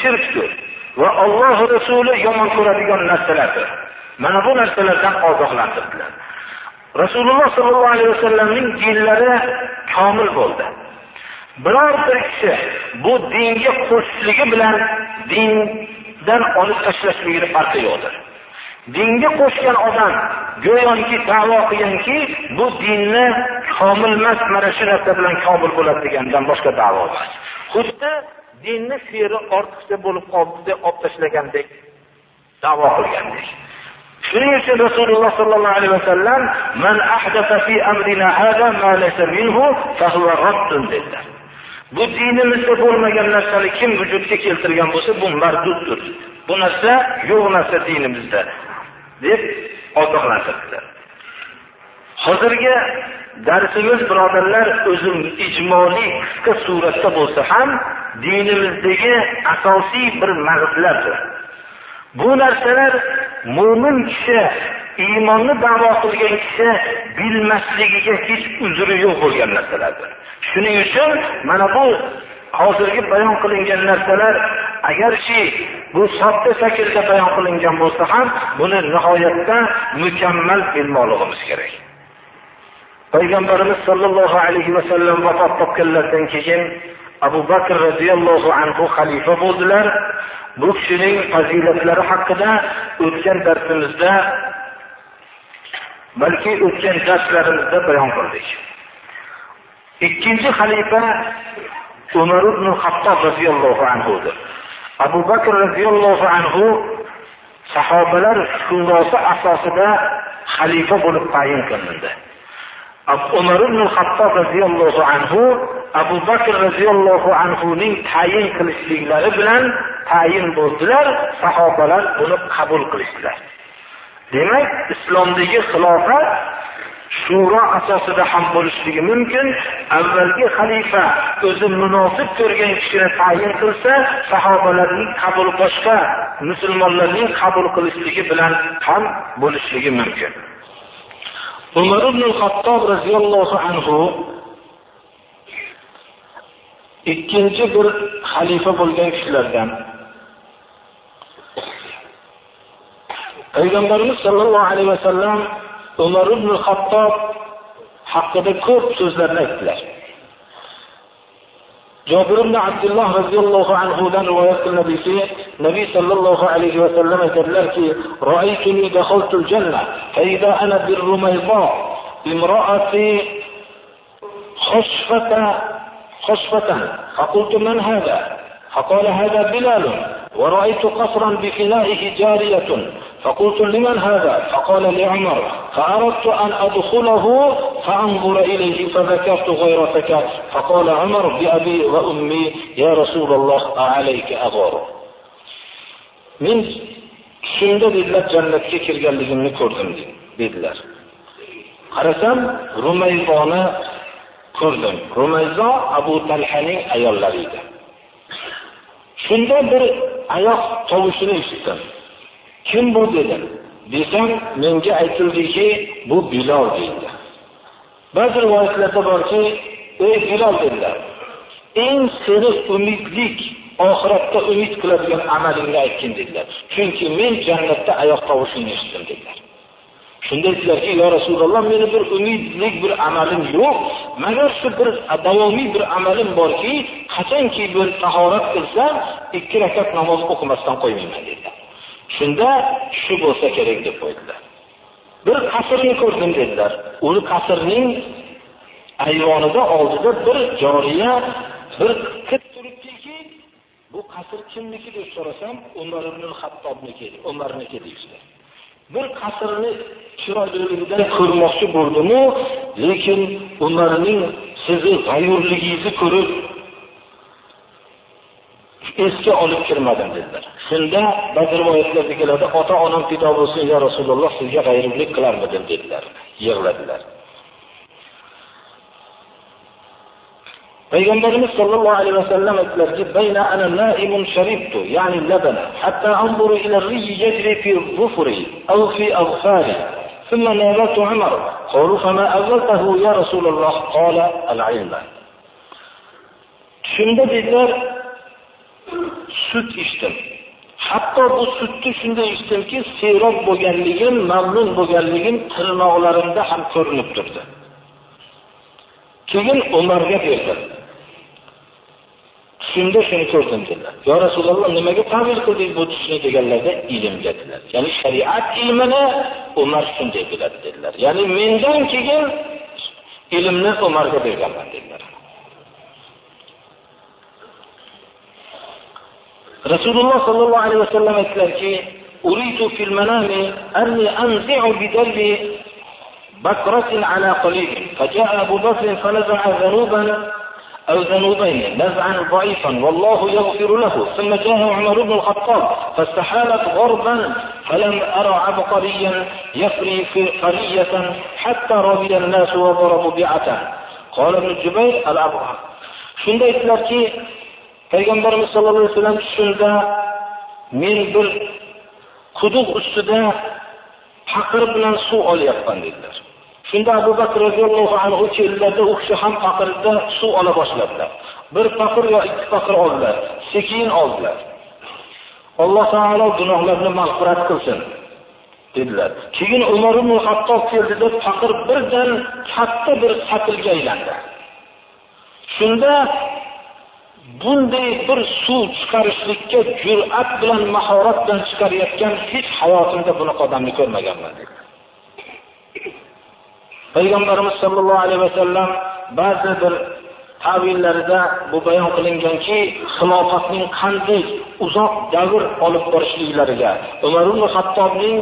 shirkdir va Alloh rasuli yomon ko'radigan narsalardir. Mana bu narsalardan ogohlantirdilar. Rasululloh sollallohu alayhi vasallamning dinlari komil bo'ldi. Biror bir kishi bu dinga qo'shishligi bilan dindan olib tashlashligini farqi yo'qdir. Dinga qo'shgan odam go'yoki davo qilganki bu dinni komil emas mana shu narsa bilan komil bo'ladi degandan boshqa davo emas. Xuddi dinni seri ortiqcha bo'lib qoldi deb olib tashlagandek davo qilgandek. Shuning uchun rasululloh sollallohu alayhi vasallam man ahdasa fi amrina hada ma laysa minhu fahuva raddun dedilar bu dinimizda bo'lmagan narsani kim vujudga keltirgan bo'lsa bu marduddir bu narsa yo'q narsa dinimizda deb ogohlantirdilar hozirgi darsimiz birodarlar o'zim ijmoliy qisqa suratda bo'lsa ham dinimizdagi asosiy bir mag'zlardir bu narsalar mo'min kishi iymonni davo qilgan kishi bilmasligiga hech uzri yo'q bo'lgan narsalardir. Shuning uchun mana bu hozirgi bayon qilingan narsalar agarchi bu sodda shaklda bayon qilingan bo'lsa ham buni nihoyatda mukammal bilmoqligimiz kerak. Payg'ambarimiz sollallohu alayhi vasallam vafot topganlaridan keyin abu bakr roziyallohu anhu xalifa bo'ldilar. Bu kishining fazilatlari haqida o'tgan darsimizda balki o'tgan darslarimizda bayon qildik. Ikkinchi xalifa umar ibn hattob roziyallohu anhudir abu bakr roziyallohu anhu sahobalar hukmrosi asosida xalifa bo'lib tayin qilindi. Umar ibn hattob roziyallohu anhu abu bakr roziyallohu anhuning tayin qilishliklari bilan tayin bo'ldilar sahobalar buni qabul qilishdilar. Demak islomdagi xilofat shuro asosida ham bo'lishligi mumkin. Avvalgi xalifa o'zi munosib ko'rgan kishini tayin qilsa sahobalarning qabul boshqa musulmonlarning qabul qilishligi bilan ham bo'lishligi mumkin. Umar ibn hattob roziyallohu anhu ikkinchi bir xalifa bo'lgan kishilardan payg'ambarimiz sollallohu alayhi vasallam Umar ibn Xattob haqida ko'p so'zlarni aytdilar. جابر بن عبد الله رضي الله عنه رواية النبي فيه. النبي صلى الله عليه وسلم تدلت رأيتني دخلت الجنة. فإذا أنا بالرميضاء امرأة خشفة خشفة. فقلت من هذا؟ فقال هذا بلال. ورأيت قصرا بفنائه جارية. فقلت لمن هذا فقال لعمر فأردت أن أدخله فأنظر إليه فذكرت غيرتك فقال عمر بأبي وأمي يا رسول الله أعليك أغار men shunda dedilar jannatga kirganligimni ko'rdim dedilar qarasam rumayzoni ko'rdim rumayzo abu talhaning ayollari edi shunda bir oyoq tovushini eshitdim Kim bu dedim desam menga aytildiki bu bilol deyildi ba'zi rivoyatlarda borki ey bilol dedilar. Eng seni umidlik oxiratda umid qiladigan amalingni aytgin dedilar. Chunki men jannatda oyoq tovushingni eshitdim dedilar. Shunda aytdilarki yo rasululloh meni bir umidlik bir amalim yo'q. Magar shu bir davomiy bir amalim borki qachonki bir tahorat qilsam ikki rakat namoz o'qimasdan qo'ymayman dedilar. Shunda shu bo'lsa kerak deb qo'ydilar. Bir qasrni ko'rdim dedilar. Uni qasrning ayvonida oldida bir joriya bir qiz turibdiki, bu qasr kimniki deb so'rasam, Umar ibn Xattobniki, Umarniki deyishdi. Bir qasrni chiroyliligidan ko'rmoqchi bo'ldim, lekin Umarning sizni g'ayurligingizni ko'rib esga olib kirmadim dedilar. Shunda ba'zi rivoyatlarda keladi, ota-onam fido bo'lsin ya Rasululloh, sizga g'ayrilik qilarmidim dedilar. Yig'ladilar. Payg'ambarimiz sollallohu alayhi vasallam aytdilarki. ثم نابت عمر قالوا فما أولته يا رسول الله قال العلم shunda dedilar sut ichdim hatto bu sutni shunday ichdimki serob bo'lganligim mamnun bo'lganligim tirnoqlarimda ham ko'rinib turdi. Keyin umarga berdim. Tushimda shuni ko'rdim dedilar. Yo rasululloh nimaga tavil qildingiz bu tushni deganlarda ilmga dedilar. Ya'ni shariat ilmini umar shunday biladi dedilar. Ya'ni mendan keyin ilmni umarga berganman dedilar. Rasululloh sollallohu alayhi vasallam aytdilarki أريد في المنام أني أنزع بدل بكرة على قليل فجاء أبو بكر فنزع ذنوبا أو ذنوبين نزعا ضعيفا والله يغفر له ثم جاء عمر بن الخطاب فاستحالت غربا فلم أرى عبقريا يفري في قرية حتى رضي الناس وضربوا بيعة قال ابن الجبير الأبرهة shunda aytdilarki payg'ambarimiz sollallohu alayhi vasallam tushimda men bir quduq ustida paqir bilan suv olyapman dedilar. Shunda abu bakr roziyallohu anhu keldilarda u kishi ham paqirda suv ola boshladilar. Bir paqir yo ikki paqir oldilar sekin oldilar. Alloh taolo gunohlarni mag'firat qilsin dedilar. Keyin umar ibn hattob keldida paqir birdan katta bir satilga aylandi. Shunda bunday bir suv chiqarishlikka jur'at bilan mahorat bilan chiqarayotgan hech hayotimda bunaqa odamni ko'rmaganman. Dedi payg'ambarimiz sollallohu alayhi vasallam ba'zi bir tavillarida bu bayon qilinganki xilofatning qanday uzoq davr olib borishliklariga umar ibn hattobning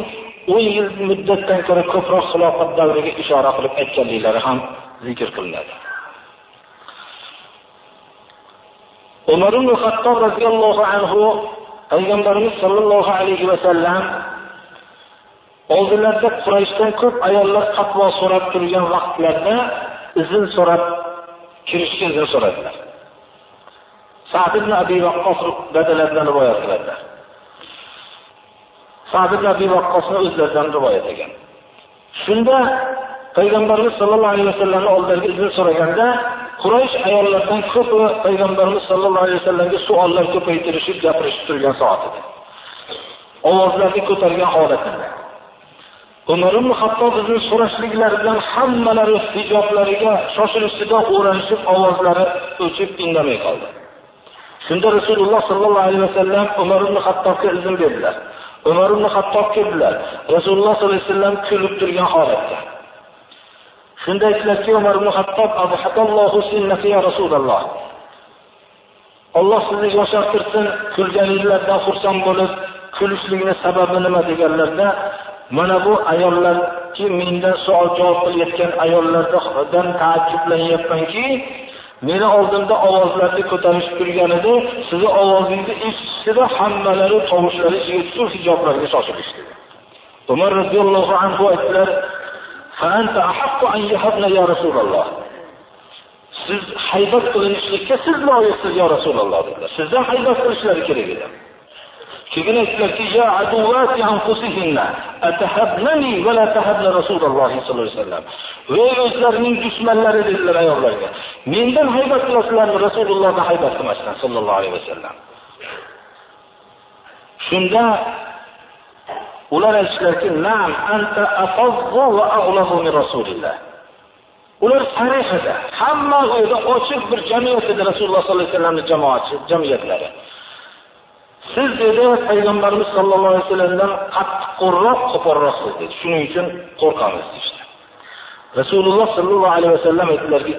o'n yil muddatdan ko'ra ko'proq xilofat davriga ishora qilib aytganliklari ham zikr qilinadi. Umar ibn hattob roziyallohu anhu payg'ambarimiz sollallohu alayhi vasallam oldinlarda qurayshdan ko'p ayollar fatvo so'rab turgan vaqtlarda izn so'rab kirishga izn so'radilar. Sad ibn abi vaqqos dadalaridan rivoyat qiladilar. Sad ibn abi vaqqosni o'zlaridan rivoyat qilgan. Shunda payg'ambarimiz sollallohu alayhi vasallamni oldilariga izn so'raganda quraysh ayollardan ko'pi payg'ambarimiz sollallohu alayhi vasallamga savollar ko'paytirishib gapirishib turgan soat edi. Ovozlarni ko'targan holatida umar ibn Xattob bizning so'rashliklari bilan hammalari hijoblariga shoshilishidan o'ranishib ovozlari o'chib indamay qoldi. Shunda rasululloh sollallohu alayhi vasallam umar ibn hattobga izn berdilar. Umar ibn hattob keldilar. Rasululloh sollallohu alayhi vasallam kulib turgan holatda. Shunda aytdilarki umar ibn hattob ya rasululloh. Olloh sizni yoshartirsin kulganinglardan xursand bo'lib kulishlikni sababi nima deganlarda mana bu ayollarki mendan savol javob qilayotgan ayollardan taajjublanyapmanki meni oldimda ovozlarni ko'tarishib turgan edi sizni ovozingizni eshitishida hammalari tovushlari ichiga tushib hijoblarga shoshilishdi. Umar roziyallohu anhu aytdilar siz haybat qilinishlikka siz loyiqsiz yo rasululloh dedilar. Sizdan haybat qilishlari kerak edi. Keyin aytdilarki ya aduvati anfusihinna atahabnani va la tahabna rasululloh sollallohu alayhi vasallam. Ey o'zlarining dushmanlari dedilar ayollarga. Mendan haybat qilasizlarmi? Rasulullohdan haybat qilmasdan sallallohu alayhi vasallam. Shunda ular aytishdilarki nam anta afazzu va ag'labu min rasulillah ular sarihada hamma uyda ochiq bir jamiyat edi rasululloh sollallohu alayhi vasallamni jamoati jamiyatlari siz dedi payg'ambarimiz sollallohu alayhi vasallamdan qattiqqo'rroq qo'polroqsiz dedi shuning uchun qo'rqamiz deyishdi rasululloh sollallohu alayhi vasallam aytdilarki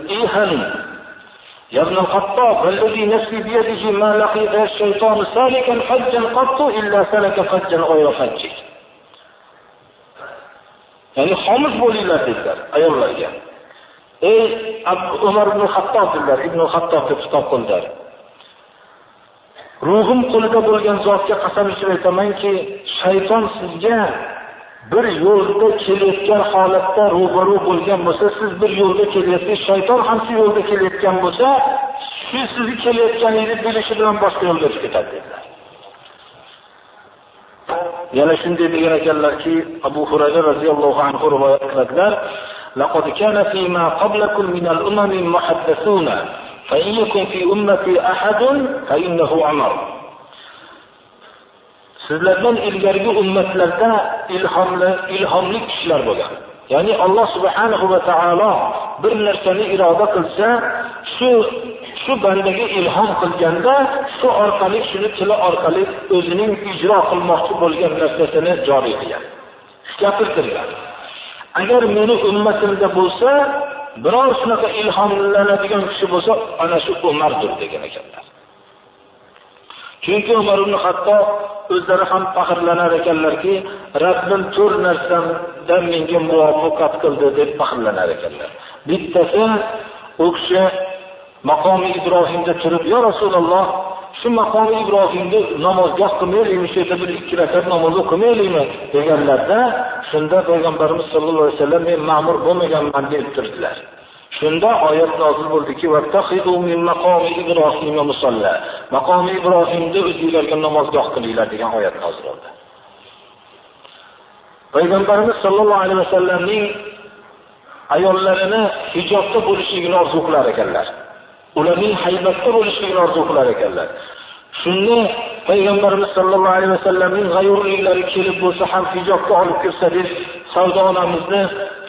يا ابن الخطاب والذي نفسي بيده ما لقيت الشيطان سالكا حجا قط إلا سلك فجا غير فجه ya'ni xomush bo'linglar dedilar ayollarga. Ey umar ibn hattob dedilar ibn hattob deb xitob qildilar. Ruhim qo'lida bo'lgan zotga qasam ichib aytamanki shayton sizga bir yo'lda kelayotgan holatda ro'baru bo'lgan bo'lsa siz bir yo'lda kelayapsiz shayton ham shu yo'lda kelayotgan bo'lsa shu sizni kelayotganingizni bilishi bilan boshqa yo'lga o'tib ketadi dedilar. yana shunday degan ekanlarki abu hurayra roziyallohu anhu rivoyat qiladilar لقد كان فيما قبلكم من الأمم محدثون فإن يكن في أمتي أحد فإنه عمر sizlardan ilgarigi ummatlarda ilhomli ilhomli kishilar bo'lgan ya'ni alloh subhanahu va taolo bir narsani iroda qilsa shu shu bandaga ilhom qilganda shu orqali shuni tili orqali o'zining ijro qilmoqchi bo'lgan narsasini joriy qilgan. Gapirtirgan agar meni ummatimda bo'lsa biror shunaqa ilhomlanadigan kishi bo'lsa ana shu umardir degan ekanlar. Chunki umar ibn hattob o'zlari ham faxrlanar ekanlarki rabbim to'rt narsadan menga muvaffaqat qildi deb faxrlanar ekanlar. Bittasi u kishi maqomi ibrohimda turib yo rasululloh shu maqomi ibrohimni namozgoh qilmaylikmi? Shu yerda bir ikki rakat namoz o'qimaylikmi? deganlarda shunda payg'ambarimiz sallallohu alayhi vasallam men ma'mur bo'lmaganman deb turdilar. Shunda oyat nozil bo'ldiki maqomi ibrohimni o'zinglarga namozgoh qilinglar degan oyat nozil bo'ldi. Payg'ambarimiz sollallohu alayhi vasallamning ayollarini hijobda bo'lishligini orzu qilar ekanlar ularning haybatda bo'lishligini orzu qilar ekanlar. Shunda payg'ambarimiz sollallohu alayhi vasallamning g'ayurliklari kelib bo'lsa ham hijobga olib kirsa deb savdo onamizni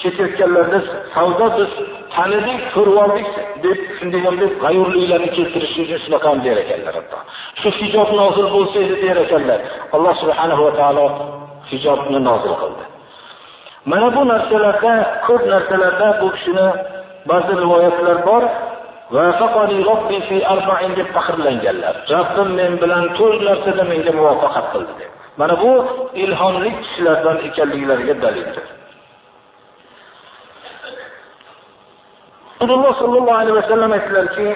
ketayotganlarida savdo biz tanidik ko'rib oldik deb shunday deb g'ayurliklarni keltirish uchun shunaqa ham der ekanlar hatto. Shu hijob nozil bo'lsa edi der ekanlar. Alloh subhanahu va taolo hijobni nozil qildi. Mana bu narsalarda ko'p narsalarda bu kishini ba'zi rivoyatlar bor. Deb faxrlanganlar. Rabbim men bilan to'rt narsada menga muvaffaqat qildi deb. Mana bu ilhomli kishilardan ekanliklariga dalildir. Rasululloh sollallohu alayhi vasallam aytdilarki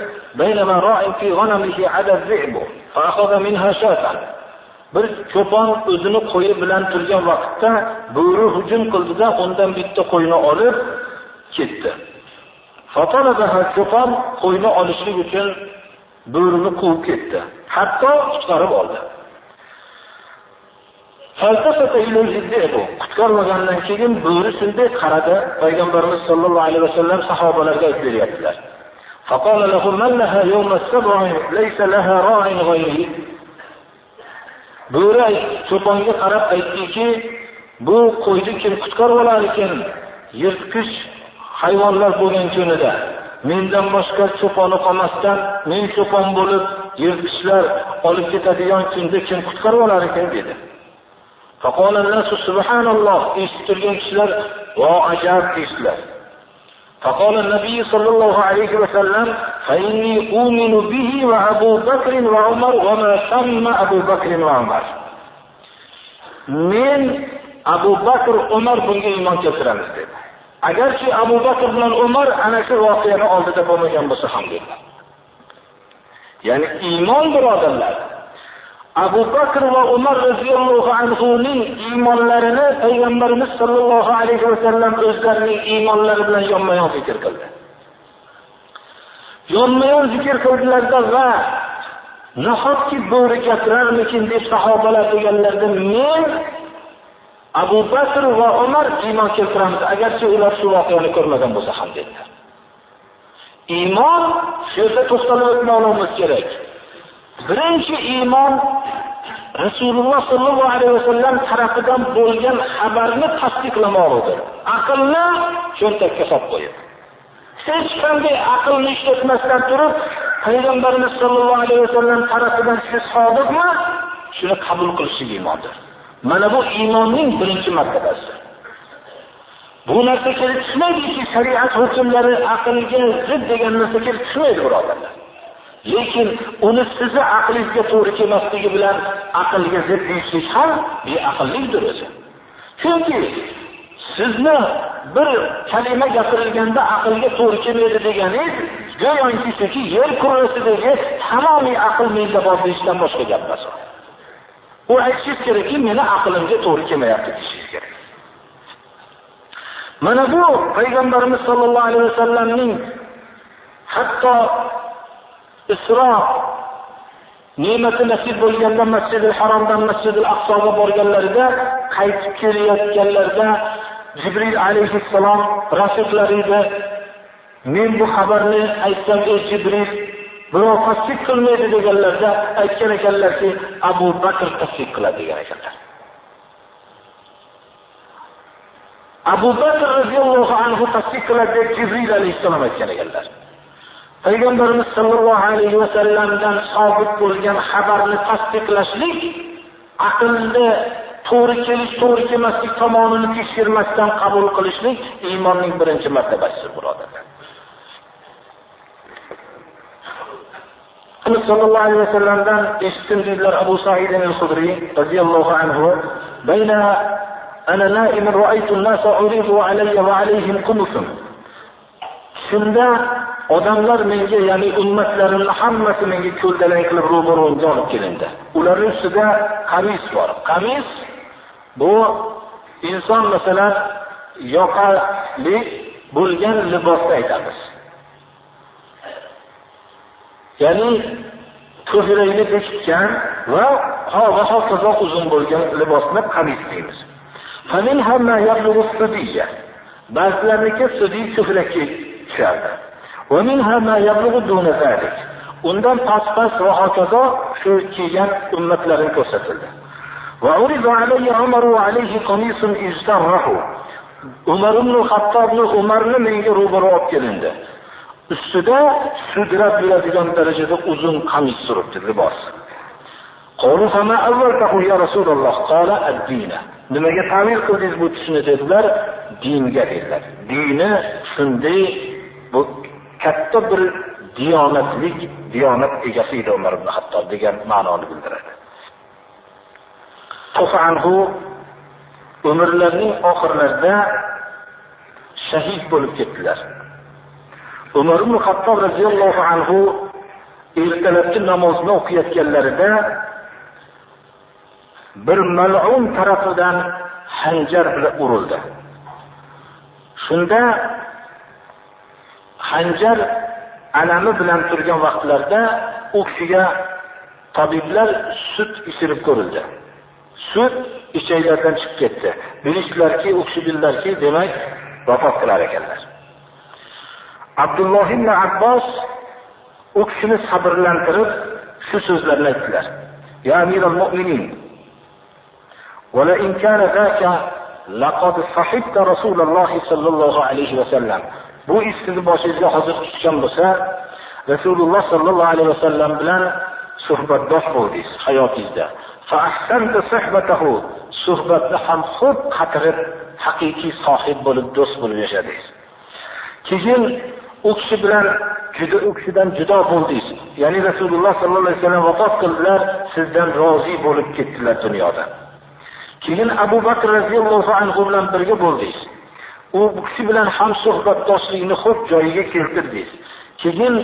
bir cho'pon o'zini qo'yi bilan turgan vaqtda bo'ri hujum qildida undan bitta qo'yni olib ketdi. Cho'pon qo'yni olishlik uchun bo'rini quvib ketdi. Hatto qutqarib oldi. Qutqarmagandan keyin bo'ri shunday qaradi payg'ambarimiz sollallohu alayhi vasallam sahobalarga aytib beryaptilar. Bo'ri cho'ponga qarab aytdiki bu qo'yni kim qutqarib olar ekan? Yirtqich hayvonlar bo'lgan kunida mendan boshqa cho'poni qolmasdan men cho'pon bo'lib yirtqichlar olib ketadigan kunda kim qutqarib olar ekan dedi eshitib turgan kishilar vo ajab deyishdilar فقال النبي صلى الله عليه وسلم فإني أؤمن به وأبو بكر وعمر وما ثم أبو بكر وعمر men abu bakr umar bunga iymon keltiramiz dedi Agarchi abu bakr bilan umar ana shu voqeani oldida bo'lmagan bo'lsa ham dedilar ya'ni iymon birodarlar abu bakr va umar roziyallohu anhuning iymonlarini payg'ambarimiz sollallohu alayhi vasallam o'zlarining iymonlari bilan yonma yon zikr qildi. Yonma yon zikr qildilarda va nahotki bo'ri gapirarmikin deb sahobalar deganlarda men abu bakr va umar iymon keltiramiz. Agarchi ular shu voqeani ko'rmagan bo'lsa ham dedilar. Iymon shu yerda to'xtalib o'tmoqimiz kerak. Birinchi iymon rasululloh sollallohu alayhi vasallam tarafidan bo'lgan xabarni tasdiqlamoqdir aqlni cho'ntakka solib qo'yib. Hech qanday aqlni ishlatmasdan turib payg'ambarimiz sollallohu alayhi vasallam tarafidan siz sodiqmi shuni qabul qilishlik iymondir. Mana bu iymonning birinchi martabasi bu narsa kelib chiqmaydiki shariat hukmlari aqlga zid degan narsa kelib chiqmaydi birodarlar. Lekin uni sizni aqlingizga to'g'ri kelmasligi bilan aqlga zid deyishlik ham beaqllikdir o'zi chunki sizni bir kalima gapirilganda aqlga to'g'ri kelmaydi deganingiz go'yoki siz yer kurrasidagi tamomiy aql menda bor deyishdan boshqa gap emas. U aytishingiz kerakki meni aqlimga to'g'ri kelmayapti deyishingiz kerak. Mana bu payg'ambarimiz sollallohu alayhi vasallamning hatto isro ne'mati nasib bo'lganda masjidi haromdan masjidi aqsoga borganlarida qaytib kelayotganlarida jibril alayhissalom rafiqlari edi men bu xabarni aytsam ey jibril munofiqlik tasdiq qilmaydi deganlarda aytgan ekanlarki abu bakr tasdiq qiladi degan ekanlar. Abu bakr roziyallohu anhu tasdiq qiladi deb jibril alayhissalom aytgan ekanlar. Payg'ambarimiz sollallohu alayhi vasallamdan sobit bo'lgan xabarni tasdiqlashlik aqlni to'g'ri kelish to'g'ri kelmaslik tomonini tekshirmasdan qabul qilishlik iymonning birinchi martabasidir birodarlar. qiliq sollallohu alayhi vasallamdan eshitdim dedilar abu said al hudriy roziyallohu anhu bayna ana naimin ra'aytu an-nasa uridu alayya wa alayhim qumusun shunda odamlar menga ya'ni ummatlarimni hammasi menga ko'ldalang qilib ro'baro'mga olib kelindi. Ularning ustida qamis bor. Qamis bu inson masalan yoqali bo'lgan libosni aytamiz. Ya'ni ko'kragini bekitgan va ha va hokazo uzun bo'lgan libosni qamis deymiz. Famin hamma yablughu sudiyya. Ba'zilarniki sudiy ko'krakka tushadi. Va min hamma yablughu duna zalik. Undan past-past va hokazo shu kiygan ummatlarini ko'rsatildi. Va uridu alayhi Umar va alayhi qamisun ijtarrahu. Umar ibn Xattobni Umarni menga ro'baro olib kelindi. Ustida sudrab yuradigan darajada uzun qamis suribdi libos. Nimaga tavil qildingiz bu tushni dedilar. Dinga dedilar. Dini shunday bu katta bir diyonatlik diyonat egasi edi umar ibn hattob degan ma'noni bildiradi. Anhu umrlarining oxirlarida shahid bo'lib ketdilar. Umar ibn hattob roziyallohu anhu ertalabki namozni o'qiyotganlarida bir mal'un tarafidan hanjar bilan urildi. Shunda hanjar alami bilan turgan vaqtlarda u kishiga tabiblar sut ichirib ko'rildi. Sut ichaklardan chiqib ketdi. Bilishdilarki u kishi bildilarki demak vafot qilar ekanlar. abdulloh ibn abbos u kishini sabrlantirib shu so'zlarni aytdilar ya amiral mo'minin ولئن كان ذاك laqad sahibta rasululloh sollallohu alayhi vasallam bu ish sizni boshingizga hozir tushgan bo'lsa rasululloh sollallohu alayhi vasallam bilan suhbatdosh bo'ldingiz hayotingizda suhbatni ham xo'p qatirib haqiqiy sohib bo'lib do'st bo'lib yashadingiz keyin u kishi bilan juda u kishidan judo bo'ldingiz. Ya'ni rasululloh sollallohu alayhi vasallam vafot qildilar sizdan rozi bo'lib ketdilar dunyodan keyin abu bakr roziyallohu anhu bilan birga bo'ldingiz. U kishi bilan ham suhbatdoshlikni xo'p joyiga keltirdingiz. Keyin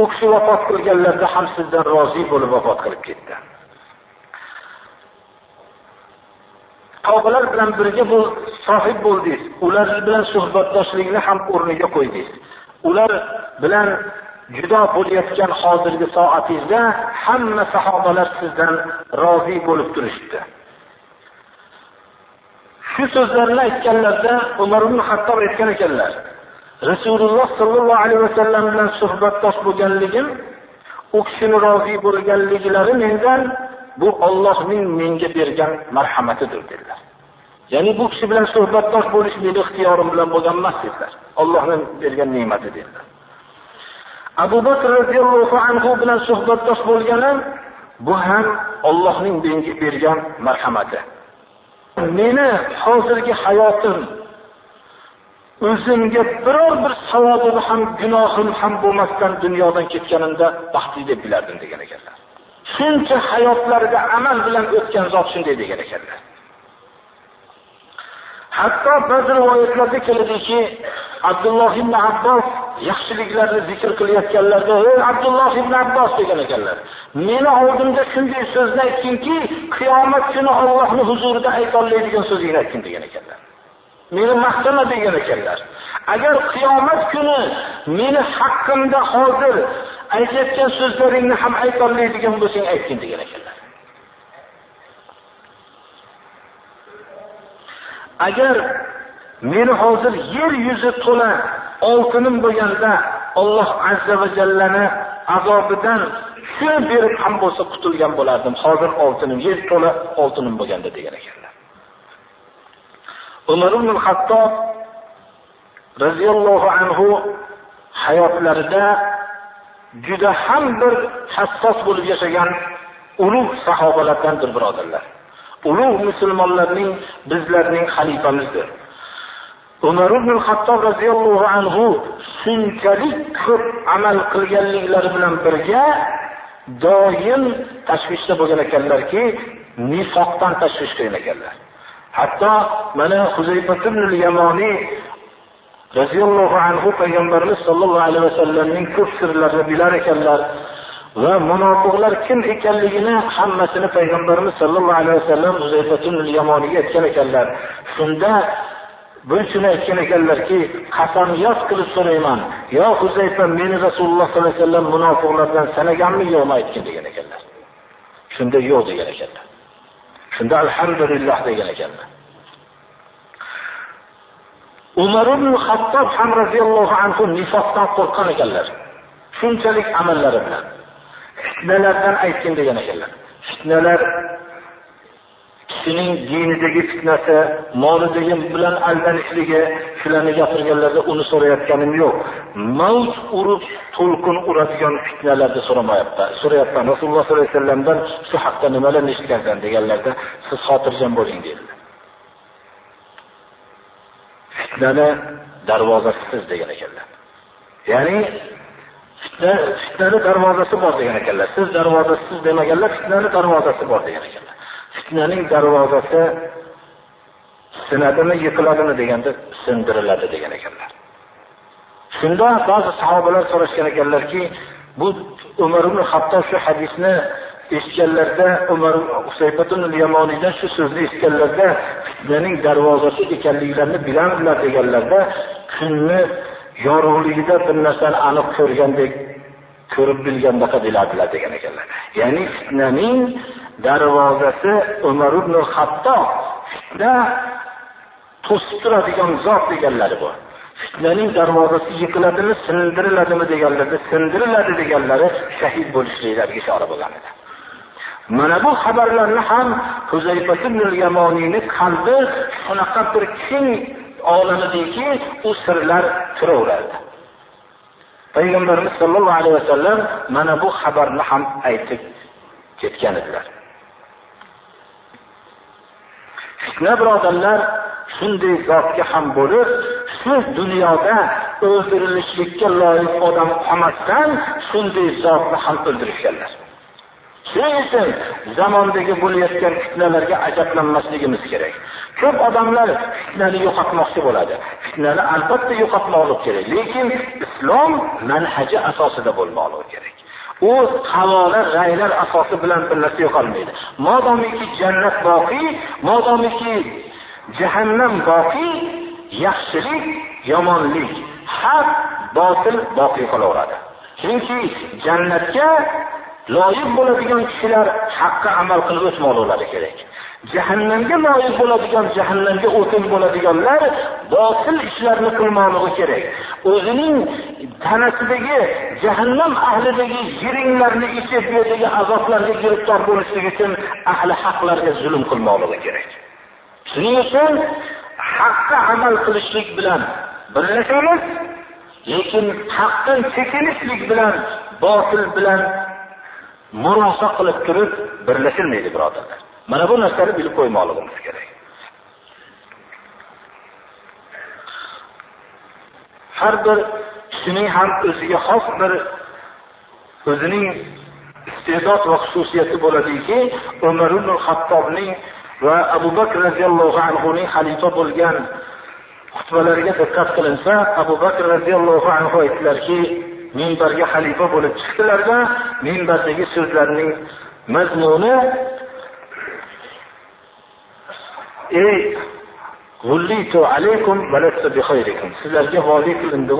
u kishi vafot qilganlarda ham sizdan rozi bo'lib vafot qilib ketdi. Tog'alar bilan birga bu sohib bo'ldingiz. Ular bilan suhbatdoshlikni ham o'rniga qo'ydingiz. Ular bilan judo bo'layotgan hozirgi soatingizda hamma sahobalar sizdan rozi bo'lib turishdi shu so'zlarni aytganlarida umar ibn hattob aytgan ekanlar rasululloh sollallohu alayhi vasallam bilan suhbatdosh bo'lganligim u kishini rozi bo'lganliklari mendan bu ollohning menga bergan marhamatidir dedilar. Ya'ni bu kishi bilan suhbatdosh bo'lish meni ixtiyorim bilan bo'lgan emas dedilar. Allohning bergan ne'mati dedilar. Abu bakr roziyallohu anhu bilan suhbatdosh bo'lganim bu ham ollohning menga bergan marhamati. Meni hozirgi hayotim o'zimga biror bir savobim ham gunohim ham bo'lmasdan dunyodan ketganimda baxtli deb bilardim degan ekanlar. Shuncha hayotlarida amal bilan o'tgan zot shunday degan ekanlar. Hatto ba'zi rivoyatlarda keladiki abdulloh ibn abbos yaxshiliklarni zikr qilayotganlarda ey abdulloh ibn abbos degan ekanlar. Meni oldimda shunday so'zni aytkinki, qiyomat kuni Allohning huzurida aytolmaydigan so'zingni aytgin degan ekanlar. Meni maqtama degan ekanlar. Agar qiyomat kuni meni haqqimda hozir aytayotgan so'zlaringni ham aytolmaydigan bo'lsang aytgin degan ekanlar. Agar meni hozir yer yuzi to'la oltinim bo'lganda Alloh azza va jallani azobidan shu berib ham bo'lsa qutulgan bo'lardim. Hozir oltinim yer to'la oltinim bo'lganda degan ekanlar. Umar ibn hattob roziyallohu anhu hayotlarida juda ham bir hassos bo'lib yashagan ulug' sahobalardandir birodarlar ulug' musulmonlarning bizlarning xalifamizdir. Umar ibn hattob roziyallohu anhu shunchalik ko'p amal qilganliklari bilan birga doim tashvishda bo'lgan ekanlarki nifoqdan tashvish qilgan ekanlar. Hatto mana yamoniy roziyallohu anhu payg'ambarimiz sollallohu alayhi vasallamning ko'p sirlarini bilar ekanlar. Va munofiqlar kim ekanligini hammasini payg'ambarimiz sollallohu alayhi vasallam yamoniga aytgan ekanlar. Shunda bir shuni aytgan ekanlarki qasamyod qilib so'rayman. Yo huzayfa meni rasululloh sollallohu alayhi vasallam munofiqlardan sanaganmi? Yo'qmi aytgin degan ekanlar. Shunda yo'q degan ekanlar. Shunda alhamdulillah degan ekanlar. Umar ibn hattob ham roziyallohu anhu nifoqdan qo'rqqan ekanlar. Shunchalik amallari bilan. Fitnalardan aytgin degan ekanlar. Fitnalar kishining dinidagi fitnasi molidagi bilan aldanishligi shularni gapirganlarda uni so'rayotganim yo'q. Mavj urib to'lqin uradigan fitnalarni so'ramayapti. So'rayapman rasululloh sollallohu alayhi vasallamdan shu haqda nimalarni eshitgansan? deganlarda siz xotirjam bo'ling dedilar. Fitnani darvozasi degan ekanlar. Ya'ni fitna fitnani darvozasi bor degan ekanlar. Siz darvozasisiz demaganlar fitnani darvozasi bor degan ekanlar. Fitnaning darvozasi sinadimi yiqiladimi deganda sindiriladi degan ekanlar. Shunda ba'zi sahobalar so'rashgan ekanlarki bu umar ibn hatto shu hadisni eshitganlarda umar yamoniydan shu so'zni eshitganlarda fitnaning darvozasi ekanliklarini bilardilar deganlarda kunni yorug'ligida bir narsani aniq ko'rgandek ko'rib bilgandaqa biladilar degan ekanlar. Ya'ni fitnaning darvozasi umar ibn hattob fitna to'sib turadigan zot deganlari bu fitnaning darvozasi yiqiladimi sindiriladimi deganlarda sindiriladi deganlari shahid bo'lishliklariga ishora bo'lgan edi. Mana bu xabarlarni ham yamoniyni qalbi shunaqa bir keng olamidiki u sirlar turaveradi payg'ambarimiz sollallohu alayhi vasallam mana bu xabarni ham aytib ketgan edilar. Fitna birodarlar shunday zotga ham bo'lib shu dunyoda o'ldirilishlikka loyiq odam qolmasdan shunday zotni ham o'ldirishganlar. Shuning uchun zamondagi bo'layotgan fitnalarga ajablanmasligimiz kerak. Ko'p odamlar fitnani yo'qotmoqchi bo'ladi. Fitnani albatta yo'qotmoqlik kerak lekin islom manhaji asosida bo'lmoqligi kerak. U havola g'aylar asosi bilan birlashib yo'qolmaydi. Modomiki jannat boqiy modomiki jahannam boqiy yaxshilik yomonlik haq botil boqiy qolaveradi. Chunki jannatga loyiq bo'ladigan kishilar haqqa amal qilib o'tmoqlari kerak. Jahannamga loyiq bo'ladigan jahannamga o'tin bo'ladiganlar botil ishlarni qilmoqligi kerak. O'zining tanasidagi jahannam ahlidagi yiringlarni ichib bu yerdagi azoblarga giribtor bo'lishlik uchun ahli haqlarga zulm qilmoqligi kerak. Shuning uchun haqqa amal qilishlik bilan birlashamiz lekin haqdan chekinishlik bilan botil bilan murosa qilib turib birlashilmaydi birodarlar mana bu narsani bilib qo'ymoqligimiz kerak. Har bir kishining ham o'ziga xos bir o'zining iste'dod va xususiyati bo'ladiki umar ibn hattobning va abu bakr roziyallohu anhuning xalifa bo'lgan xutbalariga diqqat qilinsa abu bakr roziyallohu anhu aytdilarki minbarga xalifa bo'lib chiqdilarda minbardagi so'zlarining mazmuni ey sizlarga voliy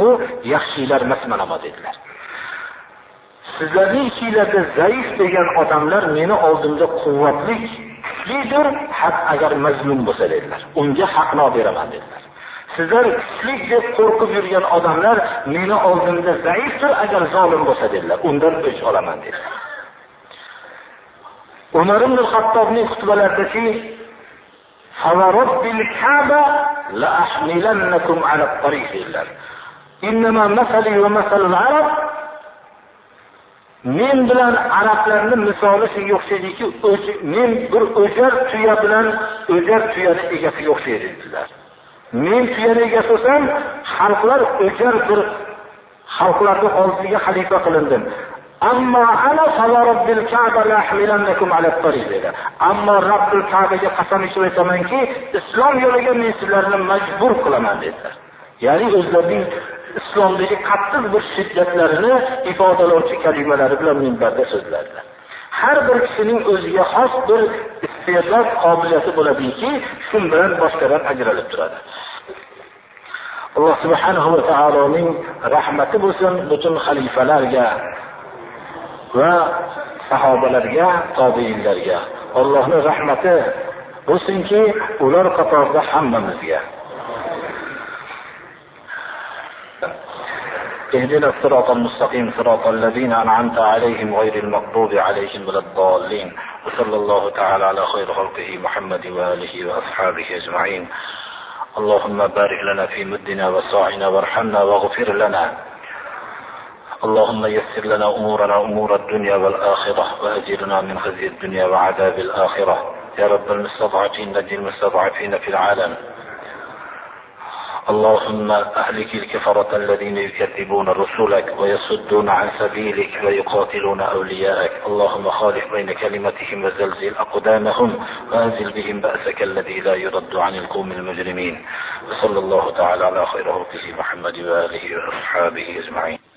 u yaxshilar emasmanama dedilar. Sizlarning ichinglarda zaif degan odamlar meni oldimda quvvatli kuchlidir haq agar mazlum bo'lsa dedilar. Unga haqni olib beraman dedilar. sizlar kuchlik deb qo'rqib yurgan odamlar meni oldimda zaifdir agar zolim bo'lsa dedilar. Undan o'ch olaman dedi. Umar ibn hattobning xutbalaridaki men bilan arablarni misoli shunga o'xshaydiki men bir o'jar tuya bilan o'jar tuyani egasiga o'xshaydi dedilar. Men tuyani egasi xalqlar o'jar bir xalqlarni oldiga xalifa qilindim ammo ana favarobbil ka'ba ala dedi. Ammo robbil ka'baga qasam ichib aytamanki islom yo'liga men sizlarni majbur qilaman dedilar. Ya'ni o'zlarining islomdagi qattiq bir shiddatlarini ifodalovchi kalimalari bilan minbarda so'zladilar har bir kishining o'ziga xos bir iste'dod qobiliyati bo'ladiki shu bilan boshqadan ajralib turadi. Alloh subhanahu va taoloning rahmati bo'lsin butun xalifalarga va sahobalarga tobiinlarga. Allohni rahmati bo'lsinki ular qatorida hammamizga. اهدنا الصراط المستقيم صراط الذين أنعمت عليهم غير المغضوب عليهم ولا الضالين. وصلى الله تعالى على خير خلقه محمد وآله وأصحابه أجمعين. اللهم بارك لنا في مدنا وصاعنا وارحمنا واغفر لنا. اللهم يسر لنا أمورنا أمور الدنيا والآخرة وأجرنا من خزي الدنيا وعذاب الآخرة. يا رب المستضعفين نجي المستضعفين في العالم. اللهم أهلك الكفرة الذين يكذبون رسلك ويصدون عن سبيلك ويقاتلون أولياءك. اللهم خالف بين كلمتهم وزلزل أقدامهم وأنزل بهم بأسك الذي لا يرد عن القوم المجرمين. وصلى الله تعالى على خير خلقه محمد وآله وأصحابه أجمعين.